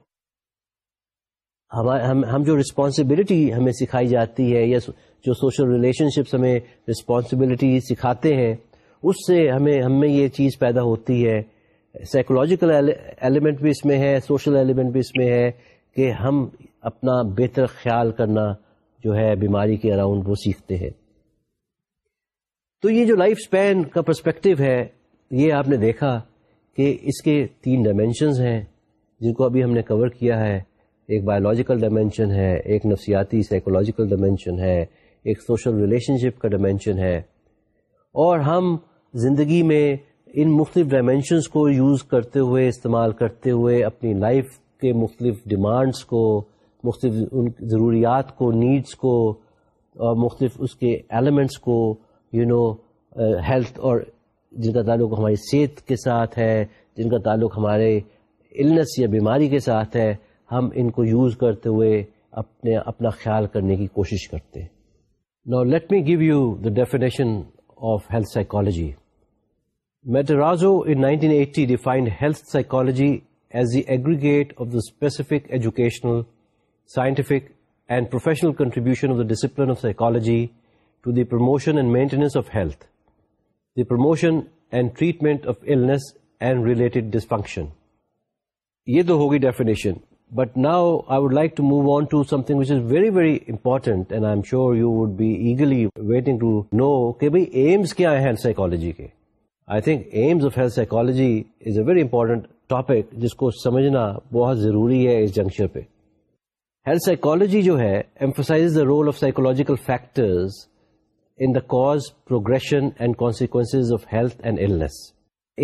ہم ہم جو رسپانسبلٹی ہمیں سکھائی جاتی ہے یا جو سوشل ریلیشن شپس ہمیں رسپانسبلٹی سکھاتے ہیں، اس سے ہمیں ہم میں یہ چیز پیدا ہوتی ہے۔ سائیکولوجیکل ایلیمنٹ بھی اس میں ہے سوشل ایلیمنٹ بھی اس میں ہے کہ ہم اپنا بہتر خیال کرنا جو ہے بیماری کے اراؤنڈ وہ سیکھتے ہیں۔ تو یہ جو لائف اسپین کا پرسپیکٹو ہے، یہ آپ نے دیکھا کہ اس کے تین ڈائمینشنز ہیں، جن کو ابھی ہم نے کور کیا ہے۔ ایک بایولوجیکل ڈائمینشن ہے، ایک نفسیاتی سائیکولوجیکل ڈائمینشن ہے، ایک سوشل ریلیشن شپ کا ڈائمینشن ہے۔ اور ہم زندگی میں ان مختلف ڈائمینشنس کو یوز کرتے ہوئے، استعمال کرتے ہوئے، اپنی لائف کے مختلف ڈیمانڈس کو، مختلف ان ضروریات کو نیڈس کو، اور مختلف اس کے ایلیمنٹس کو یو نو ہیلتھ اور جن کا تعلق ہماری صحت کے ساتھ ہے، جن کا تعلق ہمارے النس یا بیماری کے ساتھ ہے۔ ہم ان کو یوز کرتے ہوئے اپنے اپنا خیال کرنے کی کوشش کرتے نا let me give you the definition of health psychology Matarazzo in 1980 defined health psychology as the aggregate of the specific educational scientific and professional contribution of the discipline of psychology to the promotion and maintenance of health the promotion and treatment of illness and related dysfunction یہ تو ہوگی definition but now I would like to move on to something which is very very important and I am sure you would be eagerly waiting to know کہ بھائی aims کیا ہے health psychology کے I think aims of health psychology is a very important topic جس کو سمجھنا بہت ضروری ہے اس جنکشن پہ ہیلتھ سائیکالوجی جو ہے emphasize the role of psychological factors in the cause progression and consequence of health and illness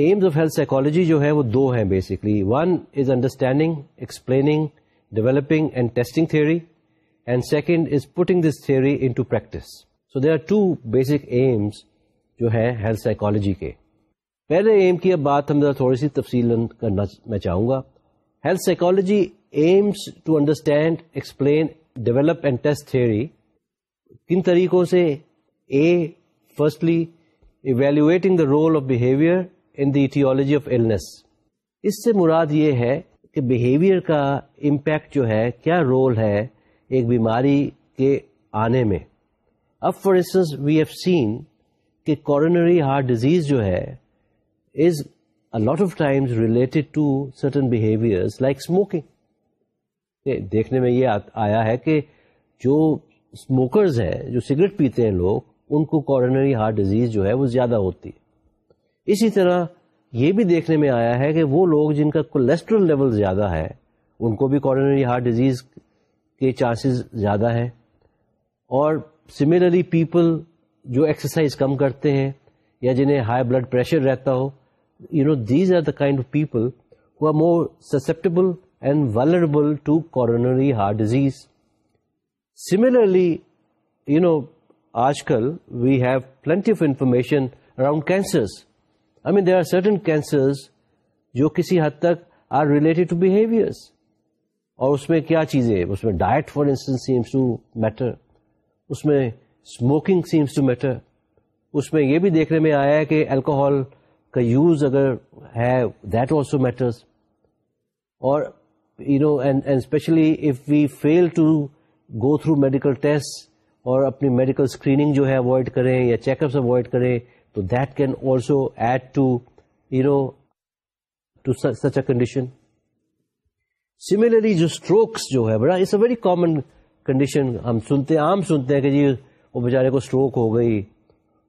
aims of health psychology جو ہے وہ دو ہیں basically one is understanding explaining developing and testing theory and second is putting this theory into practice so they are two basic aims جو ہے health psychology کے. پہلے M کی اب بات ہم تھوڑی سی تفصیل کرنا میں چاہوں گا. Health psychology aims to understand explain develop and test theory کن طریقوں سے اے firstly evaluating the role of behaviour in the aetiology of illness اس سے مراد یہ ہے کہ بہیویئر کا امپیکٹ جو ہے، کیا رول ہے ایک بیماری کے آنے میں؟ اب for instance we have seen کہ کورنری ہارٹ ڈیزیز جو ہے is lot of times related to certain behaviour like smoking دیکھنے میں یہ آیا ہے کہ جو اسموکرز ہیں، جو سگریٹ پیتے ہیں لوگ، ان کو کورنری ہارٹ ڈیزیز جو ہے وہ زیادہ ہوتی ہے۔ اسی طرح یہ بھی دیکھنے میں آیا ہے کہ وہ لوگ جن کا کولیسٹرول لیول زیادہ ہے، ان کو بھی کورنری ہارٹ ڈیزیز کے چانسز زیادہ ہیں۔ اور سملرلی پیپل جو ایکسرسائز کم کرتے ہیں یا جنہیں ہائی بلڈ پریشر رہتا ہو you know these are the kind of people who are more susceptible and vulnerable to coronary heart disease similarly you know آج کل we have plenty of information around cancers I mean there are certain cancers جو کسی حد تک are related to behaviours اور اس میں کیا چیزیں اس میں diet for instance seems to matter اس میں اسموکنگ سیمس ٹو میٹر اس میں یہ بھی دیکھنے میں آیا ہے کہ الکوہول کا یوز اگر ہے دیٹ آلسو میٹرس اور you know and especially if we fail to go through medical test اور اپنی میڈیکل اسکریننگ جو ہے اوائڈ کریں یا چیک اپس اوائڈ کریں تو that can also add to you know to such a condition similarly جو اسٹروکس جو ہے، بڑا it's a very common condition ہم سنتے، عام سنتے ہیں کہ جی وہ بیچارے کو اسٹروک ہو گئی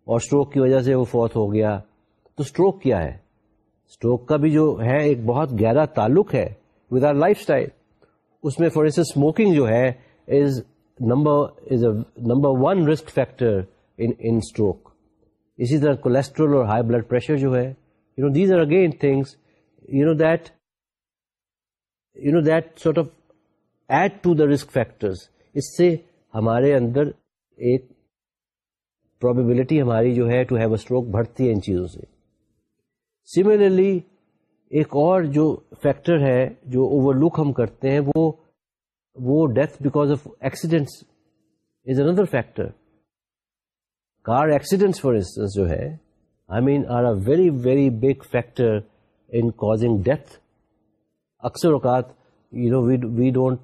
اور اسٹروک کی وجہ سے وہ فوت ہو گیا. تو اسٹروک کیا ہے؟ اسٹروک کا بھی جو ہے، ایک بہت گہرا تعلق ہے ود آر لائف اسٹائل اس میں فار انسٹنس اسموکنگ جو ہے is number is a number one risk factor in stroke اسی طرح کولیسٹرول اور ہائی بلڈ پریشر جو ہے you know these are again things you know that you know that sort of add to the risk factors اس سے ہمارے اندر ایک probability ہماری جو ہے ٹو ہیو اے اسٹروک بڑھتی ہے ان چیزوں سے. سملرلی ایک اور جو فیکٹر ہے جو اوور لک ہم کرتے ہیں وہ وہ death because of accidents is another factor car accidents for instance جو ہے I mean are a very very big factor in causing death اکثر اوقات you know we don't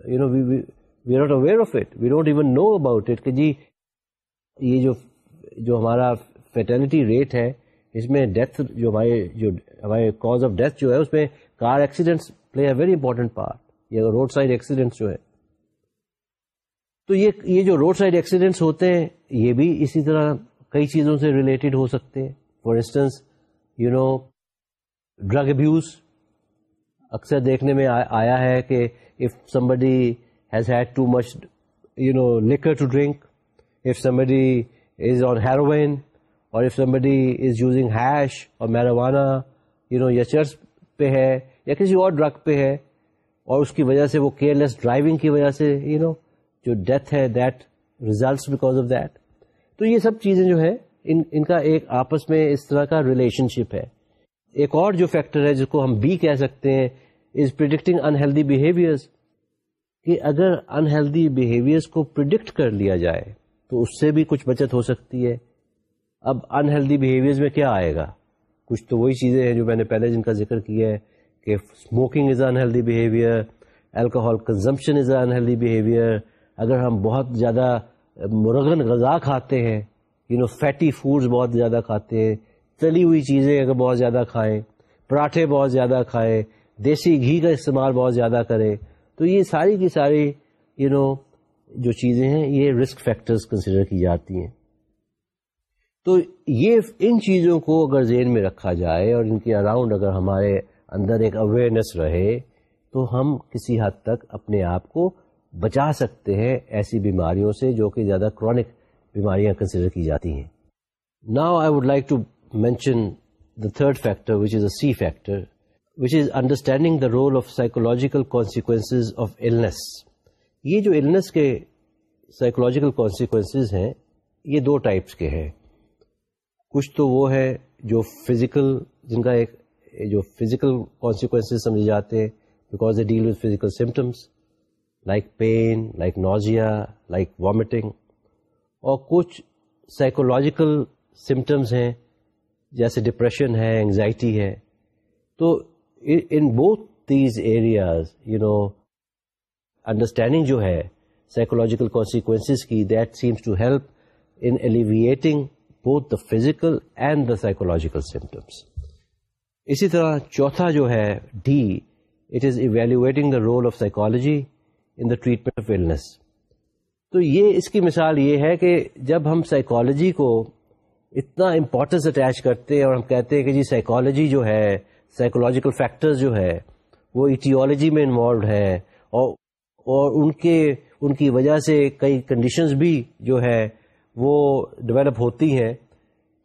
you know we are not aware of it we don't even know about it کہ جی یہ جو جو ہمارا فیٹلٹی ریٹ ہے اس میں ڈیتھ جو ہمارے جو ہمارے کاز آف ڈیتھ جو ہے اس میں car accidents play a very important part یہ روڈ سائڈ ایکسیڈنٹس جو ہے تو یہ یہ جو روڈ سائڈ ایکسیڈنٹس ہوتے ہیں یہ بھی اسی طرح کئی چیزوں سے ریلیٹڈ ہو سکتے ہیں. For instance you know drug abuse اکثر دیکھنے میں آیا ہے کہ if somebody has had too much you know liquor to drink if somebody is on heroin اور if somebody is using hash اور میروانا یو نو یا چرچ پہ ہے یا کسی اور ڈرگ پہ ہے اور اس کی وجہ سے وہ کیئر لیس ڈرائیونگ کی وجہ سے یو نو جو ڈیتھ ہے that results because of that تو یہ سب چیزیں جو ہے ان ان کا ایک آپس میں اس طرح کا ریلیشن شپ ہے۔ ایک اور جو فیکٹر ہے، جس کو ہم بی کہہ سکتے ہیں از پرڈکٹنگ انہیلدی بہیویئرس کہ اگر انہیلدی بہیویئرس کو پرڈکٹ کر لیا جائے، تو اس سے بھی کچھ بچت ہو سکتی ہے۔ اب انہیلدی بہیویئر میں کیا آئے گا؟ کچھ تو وہی چیزیں ہیں جو میں نے پہلے جن کا ذکر کیا ہے، کہ smoking is unhealthy behaviour alcohol consumption is unhealthy behaviour اگر ہم بہت زیادہ مرغن غذا کھاتے ہیں یو نو فیٹی فوڈز بہت زیادہ کھاتے ہیں، تلی ہوئی چیزیں اگر بہت زیادہ کھائیں، پراٹھے بہت زیادہ کھائیں، دیسی گھی کا استعمال بہت زیادہ کریں، تو یہ ساری کی ساری یو نو جو چیزیں ہیں، یہ رسک فیکٹرز کنسیڈر کی جاتی ہیں۔ تو یہ ان چیزوں کو اگر ذہن میں رکھا جائے اور ان کے اراؤنڈ اگر ہمارے اندر ایک اویئرنیس رہے، تو ہم کسی حد تک اپنے آپ کو بچا سکتے ہیں ایسی بیماریوں سے جو کہ زیادہ کرونک بیماریاں کنسیڈر کی جاتی ہیں۔ Now I would like to mention the third factor which is a C factor which is understanding the role of psychological consequence of illness یہ جو ایلنس کے سائیکولوجیکل کانسیکوینس ہیں، یہ دو ٹائپس کے ہیں۔ کچھ تو وہ ہے جو فزیکل جن کا ایک، جو فزیکل کانسیکوینس سمجھے جاتے ہیں because a deal with physical symptoms like pain like nausea like vomiting اور کچھ سائیکولوجیکل سمٹمس ہیں، جیسے ڈپریشن ہے انگزائٹی ہے۔ تو in both these areas you know understanding جو ہے سائیکولوجیکل کانسیکوینس کی that seems to help in alleviating both the physical and the psychological symptoms اسی طرح چوتھا جو ہے D it is evaluating the role of psychology in the treatment of wellness تو یہ اس کی مثال یہ ہے کہ جب ہم سائیکالوجی کو اتنا امپورٹنس اٹیچ کرتے ہیں اور ہم کہتے ہیں کہ جی سائیکالوجی جو ہے سائیکولوجیکل فیکٹر جو ہے، وہ ایٹیولوجی میں انوالوڈ ہے اور اور ان کے، ان کی وجہ سے کئی کنڈیشنز بھی جو ہے وہ ڈیولپ ہوتی ہیں۔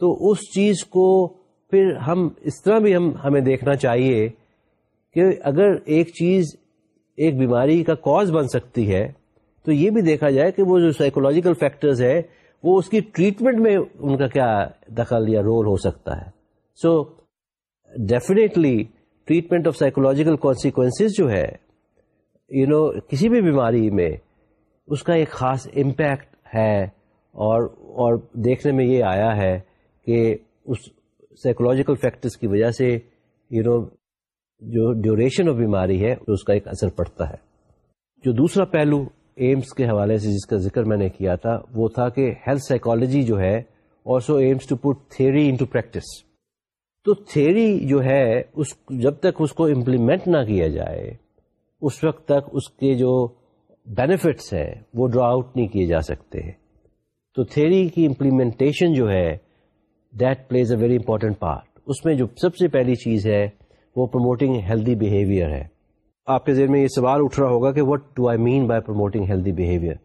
تو اس چیز کو پھر ہم اس طرح بھی ہم، ہمیں دیکھنا چاہیے کہ اگر ایک چیز ایک بیماری کا کاز بن سکتی ہے، تو یہ بھی دیکھا جائے کہ وہ جو سائیکولوجیکل فیکٹرز ہے وہ اس کی ٹریٹمنٹ میں ان کا کیا دخل یا رول ہو سکتا ہے۔ So definitely treatment of psychological consequence جو ہے یو نو کسی بھی بیماری میں اس کا ایک خاص امپیکٹ ہے، اور اور دیکھنے میں یہ آیا ہے کہ اس سائیکولوجیکل فیکٹرز کی وجہ سے یو نو جو ڈیوریشن آف بیماری ہے، اس کا ایک اثر پڑتا ہے۔ جو دوسرا پہلو ایمس کے حوالے سے جس کا ذکر میں نے کیا تھا، وہ تھا کہ ہیلتھ سائیکالوجی جو ہے also aims to put theory into practice تو تھیری جو ہے، اس جب تک اس کو امپلیمنٹ نہ کیا جائے، اس وقت تک اس کے جو بینیفٹس ہیں، وہ ڈرا آؤٹ نہیں کیے جا سکتے۔ تو تھیری کی امپلیمنٹیشن جو ہے that plays a very important part اس میں جو سب سے پہلی چیز ہے وہ پروموٹنگ ہیلدی بہیویئر ہے۔ آپ کے ذہن میں یہ سوال اٹھ رہا ہوگا کہ what do I mean by promoting healthy behaviour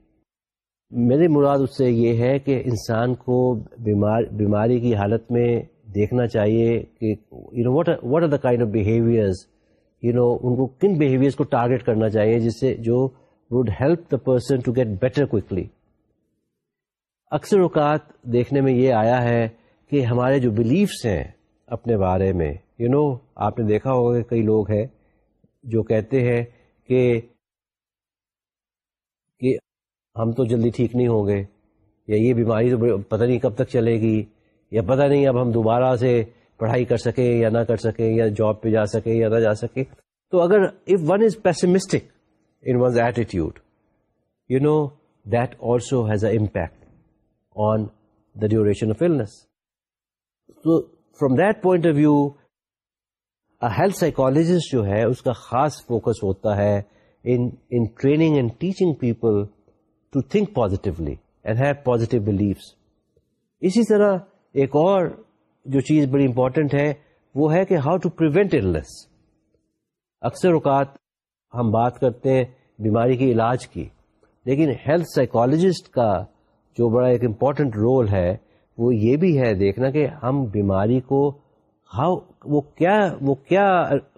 میری مراد اس سے یہ ہے کہ انسان کو بیمار بیماری کی حالت میں دیکھنا چاہیے کہ you know what what are the kind of behaviours you know ان کو کن بہیویئرس کو ٹارگیٹ کرنا چاہیے جس سے جو would help the person to get better quickly اکثر اوقات دیکھنے میں یہ آیا ہے کہ ہمارے جو بلیفس ہیں اپنے بارے میں یو you نو know, آپ نے دیکھا ہوگا کہ کئی لوگ ہیں جو کہتے ہیں کہ کہ ہم تو جلدی ٹھیک نہیں ہوں گے یا یہ بیماری تو پتہ نہیں کب تک چلے گی یا پتہ نہیں اب ہم دوبارہ سے پڑھائی کر سکیں یا نہ کر سکیں یا جاب پہ جا سکیں یا نہ جا سکیں۔ تو اگر if one is pessimistic in one's attitude you know that also has a impact on the duration of illness تو from that point of view health psychologist جو ہے، اس کا خاص فوکس ہوتا ہے in training and teaching people to think positively and have positive beliefs اسی طرح ایک اور جو چیز بڑی امپورٹنٹ ہے، وہ ہے کہ ہاؤ ٹو پریونٹ النس اکثر اوقات ہم بات کرتے ہیں بیماری کے علاج کی، لیکن ہیلتھ سائیکالوجسٹ کا جو بڑا ایک امپورٹنٹ رول ہے، وہ یہ بھی ہے، دیکھنا کہ ہم بیماری کو ہاؤ وہ کیا وہ کیا،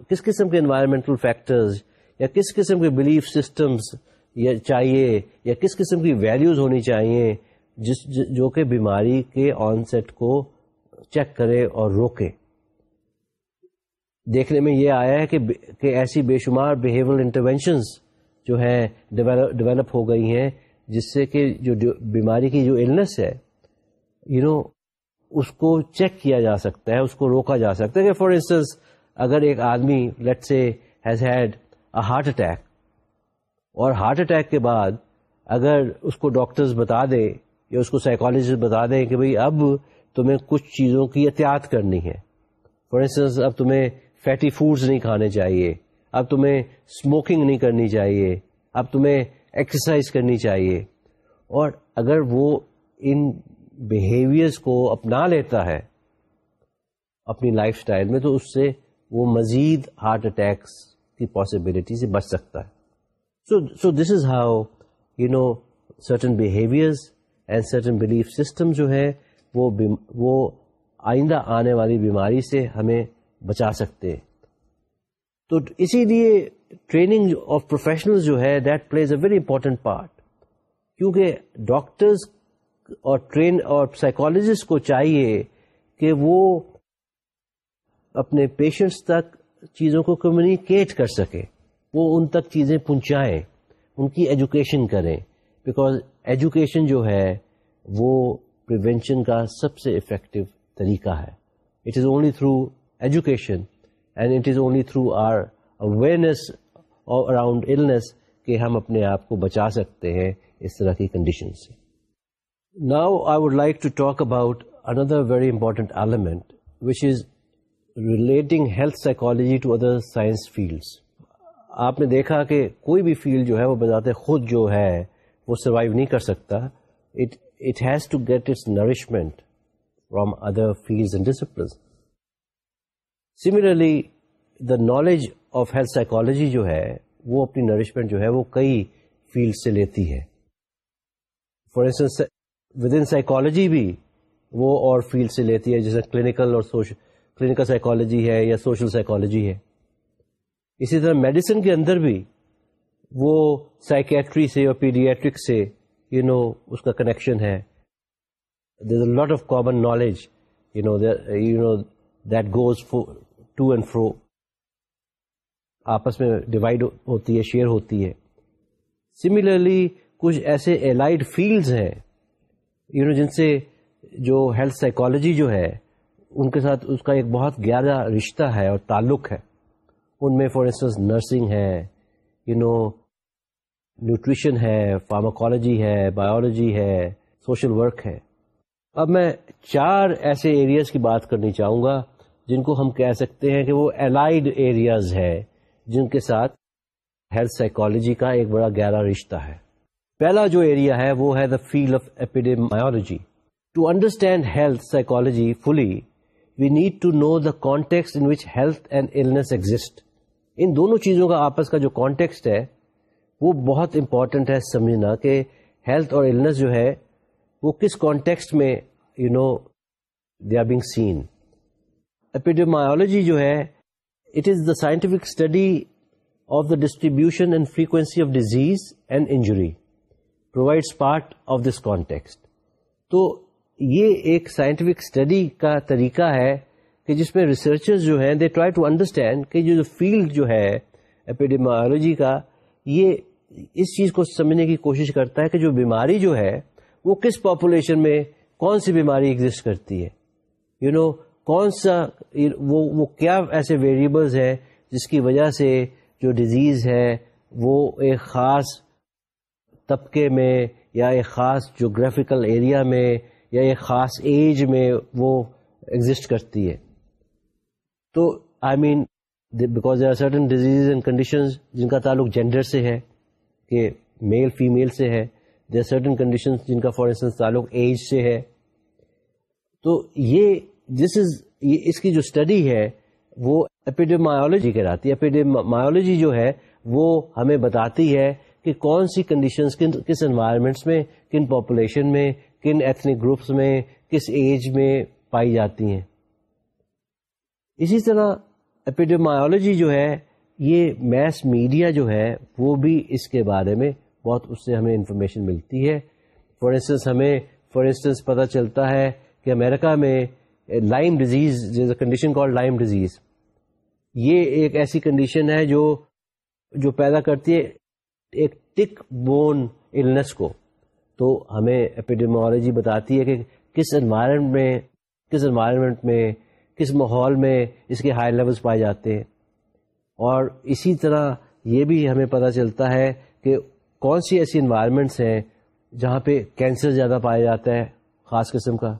کس قسم کے انوائرمنٹل فیکٹرز یا کس قسم کے بلیف سسٹمز یا چاہیے یا کس قسم کی ویلیوز ہونی چاہیے جس جو کہ بیماری کے آن سیٹ کو چیک کرے اور روکے؟ دیکھنے میں یہ آیا ہے کہ کہ ایسی بے شمار بیہیور انٹروینشنز جو ہیں ڈیولپ ہو گئی ہیں جس سے کہ جو بیماری کی جو النس ہے یو نو اس کو چیک کیا جا سکتا ہے، اس کو روکا جا سکتا ہے کہ فار انسٹنس اگر ایک آدمی let's say has had a heart attack اور ہارٹ اٹیک کے بعد اگر اس کو ڈاکٹرز بتا دیں یا اس کو سائیکالوجسٹ بتا دیں کہ بھئی اب تمہیں کچھ چیزوں کی احتیاط کرنی ہے۔ فار انسٹنس اب تمہیں فیٹی فوڈز نہیں کھانے چاہیے، اب تمہیں اسموکنگ نہیں کرنی چاہیے، اب تمہیں ایکسرسائز کرنی چاہیے۔ اور اگر وہ ان بیہیویئرس کو اپنا لیتا ہے اپنی لائف اسٹائل میں، تو اس سے وہ مزید ہارٹ اٹیکس کی پاسبلٹی سے بچ سکتا ہے۔ So so this is how you know certain behaviours and certain belief system جو ہے وہ وہ آئندہ آنے والی بیماری سے ہمیں بچا سکتے تو اسی لیے ٹریننگ آف پروفیشنل جو ہے that plays a very important part کیونکہ ڈاکٹرز اور ٹرین اور سائیکالوجسٹ کو چاہیے کہ وہ اپنے پیشنٹس تک چیزوں کو کمیونیکیٹ کر سکے۔ وہ ان تک چیزیں پہنچائیں، ان کی ایجوکیشن کریں۔ بیکاز ایجوکیشن جو ہے، وہ پریونشن کا سب سے افیکٹو طریقہ ہے۔ It is only through education and it is only through our awareness around illness کہ ہم اپنے آپ کو بچا سکتے ہیں اس طرح کی کنڈیشن سے۔ Now I would like to talk about another very important element which is relating health psychology to other science fields آپ نے دیکھا کہ کوئی بھی فیلڈ جو ہے وہ بذات خود جو ہے وہ سروائیو نہیں کر سکتا it has to get its nourishment from other field and discipline similarly the knowledge of health psychology جو ہے وہ اپنی نرشمنٹ جو ہے وہ کئی فیلڈ سے لیتی ہے for instance within psychology بھی وہ اور فیلڈ سے لیتی ہے جیسے کلینکل اور کلینکل سائیکالوجی ہے یا سوشل سائیکالوجی ہے۔ اسی طرح میڈیسن کے اندر بھی وہ سائکیٹری سے اور پیڈیٹرک سے یو you نو know, اس کا کنیکشن ہے۔ There a lot of common knowledge you know you know that goes to and fro آپس میں ڈیوائڈ ہوتی ہے شیئر ہوتی ہے۔ سملرلی کچھ ایسے الائڈ فیلڈز ہیں یو نو جن سے جو ہیلتھ سائیکالوجی جو ہے، ان کے ساتھ اس کا ایک بہت گہرا رشتہ ہے اور تعلق ہے۔ ان میں فار انسٹنس نرسنگ ہے یو نو نیوٹریشن ہے فارماکالوجی ہے بایولوجی ہے سوشل ورک ہے۔ اب میں چار ایسے ایریاز کی بات کرنی چاہوں گا، جن کو ہم کہہ سکتے ہیں کہ وہ الائڈ ایریاز ہے جن کے ساتھ ہیلتھ سائیکالوجی کا ایک بڑا گہرا رشتہ ہے۔ پہلا جو ایریا ہے وہ ہے the field of epidemiology to understand health psychology fully we need to know the context in which health and illness exist ان دونوں چیزوں کا آپس کا جو کانٹیکسٹ ہے، وہ بہت امپورٹنٹ ہے سمجھنا کہ ہیلتھ اور النس جو ہے، وہ کس کانٹیکسٹ میں you know they are being seen epidemiology جو ہے it is the scientific study of the distribution and frequency of disease and injury provides part of this context تو یہ ایک سائنٹیفک اسٹڈی کا طریقہ ہے کہ جس میں ریسرچرز جو ہیں دے ٹرائی ٹو انڈرسٹینڈ کہ جو فیلڈ جو ہے ایپیڈیمایولوجی کا یہ اس چیز کو سمجھنے کی کوشش کرتا ہے کہ جو بیماری جو ہے وہ کس پاپولیشن میں کون سی بیماری ایگزٹ کرتی ہے. یو you نو know, کون سا وہ وہ کیا ایسے ویریبلز ہیں جس کی وجہ سے جو ڈیزیز ہے وہ ایک خاص طبقے میں یا ایک خاص جغرافیکل ایریا میں یا ایک خاص ایج میں وہ ایگزٹ کرتی ہے۔ تو I mean because there are certain disease and conditions جن کا تعلق جینڈر سے ہے کہ میل فیمیل سے ہے۔ دیر سرٹن کنڈیشن جن کا فار انسٹنس تعلق ایج سے ہے۔ تو یہ دس از یہ، اس کی جو اسٹڈی ہے وہ ایپیڈیمایولوجی کہلاتی ہے۔ ایپیڈیمایولوجی جو ہے وہ ہمیں بتاتی ہے کہ کون سی کنڈیشنز کن کس انوائرمنٹس میں، کن پاپولیشن میں، کن ایتھنک گروپس میں، کس ایج میں پائی جاتی ہیں۔ اسی طرح ایپیڈیمایولوجی جو ہے، یہ میس میڈیا جو ہے، وہ بھی اس کے بارے میں بہت اس سے ہمیں انفارمیشن ملتی ہے۔ فار انسٹنس ہمیں فار انسٹنس پتہ چلتا ہے کہ امریکہ میں Lyme disease a condition call Lyme disease یہ ایک ایسی کنڈیشن ہے جو جو پیدا کرتی ہے۔ ایک ٹک بون النس کو، تو ہمیں ایپیڈیمالوجی بتاتی ہے کہ کس انوائرمنٹ میں، کس انوائرمنٹ میں، کس ماحول میں اس کے ہائی لیولس پائے جاتے ہیں۔ اور اسی طرح یہ بھی ہمیں پتہ چلتا ہے کہ کون سی ایسی انوائرمنٹس ہیں جہاں پہ کینسر زیادہ پایا جاتا ہے، خاص قسم کا۔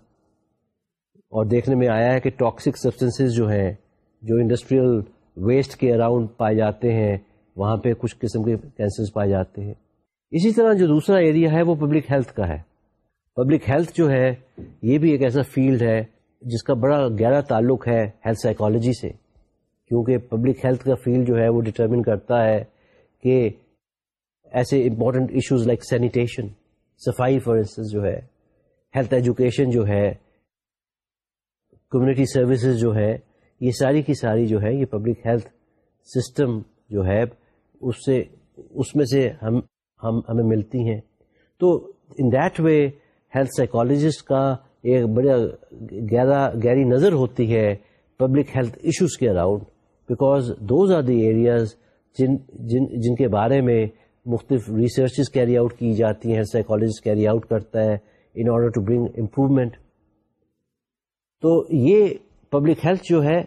اور دیکھنے میں آیا ہے کہ ٹاکسک سبسٹنسز جو ہیں، جو انڈسٹریل ویسٹ کے اراؤنڈ پائے جاتے ہیں وہاں پہ کچھ قسم کے کینسر پائے جاتے ہیں۔ اسی طرح جو دوسرا ایریا ہے وہ پبلک ہیلتھ کا ہے۔ پبلک ہیلتھ جو ہے، یہ بھی ایک ایسا فیلڈ ہے جس کا بڑا گہرا تعلق ہے ہیلتھ سائیکالوجی سے۔ کیونکہ پبلک ہیلتھ کا فیلڈ جو ہے وہ ڈٹرمن کرتا ہے کہ ایسے امپورٹنٹ ایشوز لائک سینیٹیشن صفائی فار انسٹنس جو ہے ہیلتھ ایجوکیشن جو ہے کمیونٹی سروسز جو ہے، یہ ساری کی ساری جو ہے یہ پبلک ہیلتھ سسٹم جو ہے اس سے اس میں سے ہم ہم ہمیں ملتی ہیں۔ تو in that way health psychologist کا ایک بڑا گہرا گہری نظر ہوتی ہے پبلک ہیلتھ ایشوز کے around because those are the areas جن جن جن کے بارے میں مختلف ریسرچز کیری آؤٹ کی جاتی ہیں سائیکالوجسٹ کیری آؤٹ کرتا ہے in order to bring improvement تو یہ پبلک ہیلتھ جو ہے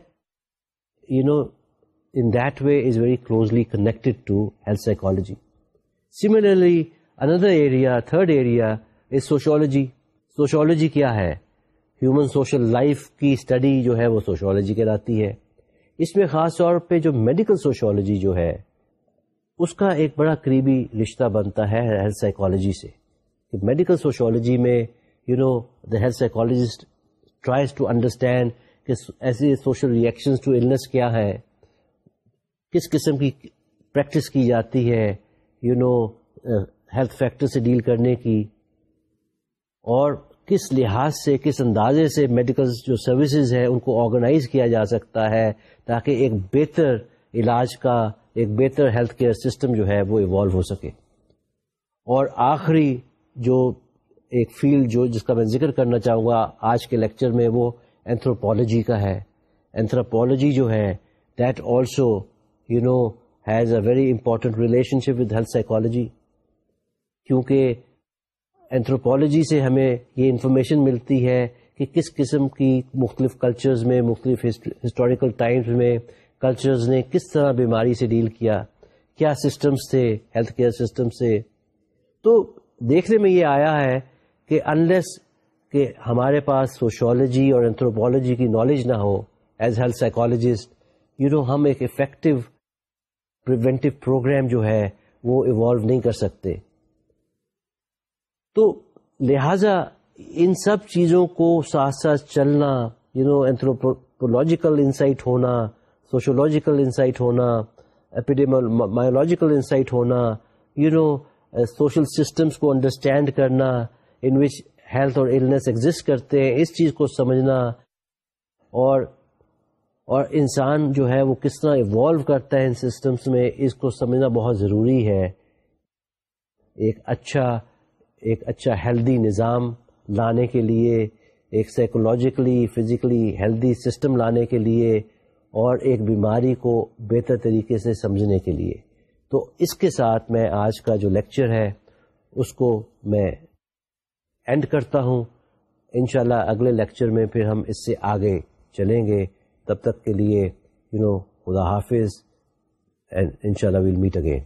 you know in that way is very closely connected to health psychology similarly another area third area is sociology sociology کیا ہے ہیومن سوشل لائف کی study جو ہے وہ سوشولوجی کہلاتی ہے اس میں خاص طور پہ جو میڈیکل سوشولوجی جو ہے اس کا ایک بڑا قریبی رشتہ بنتا ہے ہیلتھ سائیکالوجی سے کہ میڈیکل سوشولوجی میں you know the health psychologist tries to understand کہ ایسی سوشل ریئیکشنز ٹو النس کیا ہے کس قسم کی پریکٹس کی جاتی ہے یو نو ہیلتھ فیکٹر سے ڈیل کرنے کی، اور کس لحاظ سے، کس اندازے سے میڈیکل جو سروسز ہیں ان کو آرگنائز کیا جا سکتا ہے تاکہ ایک بہتر علاج کا، ایک بہتر ہیلتھ کیئر سسٹم جو ہے وہ ایوالو ہو سکے۔ اور آخری جو ایک فیلڈ جو جس کا میں ذکر کرنا چاہوں گا آج کے لیکچر میں وہ اینتھروپالوجی کا ہے۔ اینتھروپالوجی جو ہے that also you know has a very important relationship with health psychology کیونکہ اینتھروپالوجی سے ہمیں یہ انفارمیشن ملتی ہے کہ کس قسم کی مختلف کلچرز میں، مختلف ہسٹوریکل ٹائمز میں کلچرز نے کس طرح بیماری سے ڈیل کیا کیا سسٹمز تھے ہیلتھ کیئر سسٹم سے۔ تو دیکھنے میں یہ آیا ہے کہ انلیس کہ ہمارے پاس سوشولوجی اور اینتھروپالوجی کی نالج نہ ہو as health psychologist you know ہم ایک افیکٹو پریونٹیو پروگرام جو ہے وہ ایوالو نہیں کر سکتے۔ تو لہذا ان سب چیزوں کو ساتھ ساتھ چلنا یو نو اینتھروپولوجیکل انسائٹ ہونا سوشولوجیکل انسائٹ ہونا ایپیڈیمایولوجیکل انسائٹ ہونا یو نو سوشل سسٹمس کو انڈرسٹینڈ کرنا ان وچ ہیلتھ اور النس ایگزٹ کرتے ہیں، اس چیز کو سمجھنا اور اور انسان جو ہے وہ کس طرح ایوالو کرتا ہے ان سسٹمس میں، اس کو سمجھنا بہت ضروری ہے۔ ایک اچھا ایک اچھا ہیلدی نظام لانے کے لیے، ایک سائیکولوجیکلی فزیکلی ہیلدی سسٹم لانے کے لیے اور ایک بیماری کو بہتر طریقے سے سمجھنے کے لیے۔ تو اس کے ساتھ میں آج کا جو لیکچر ہے، اس کو میں اینڈ کرتا ہوں۔ انشاءاللہ اگلے لیکچر میں پھر ہم اس سے آگے چلیں گے۔ تب تک کے لیے یو نو خدا حافظ اینڈ ان شاء اللہ ویل میٹ اگین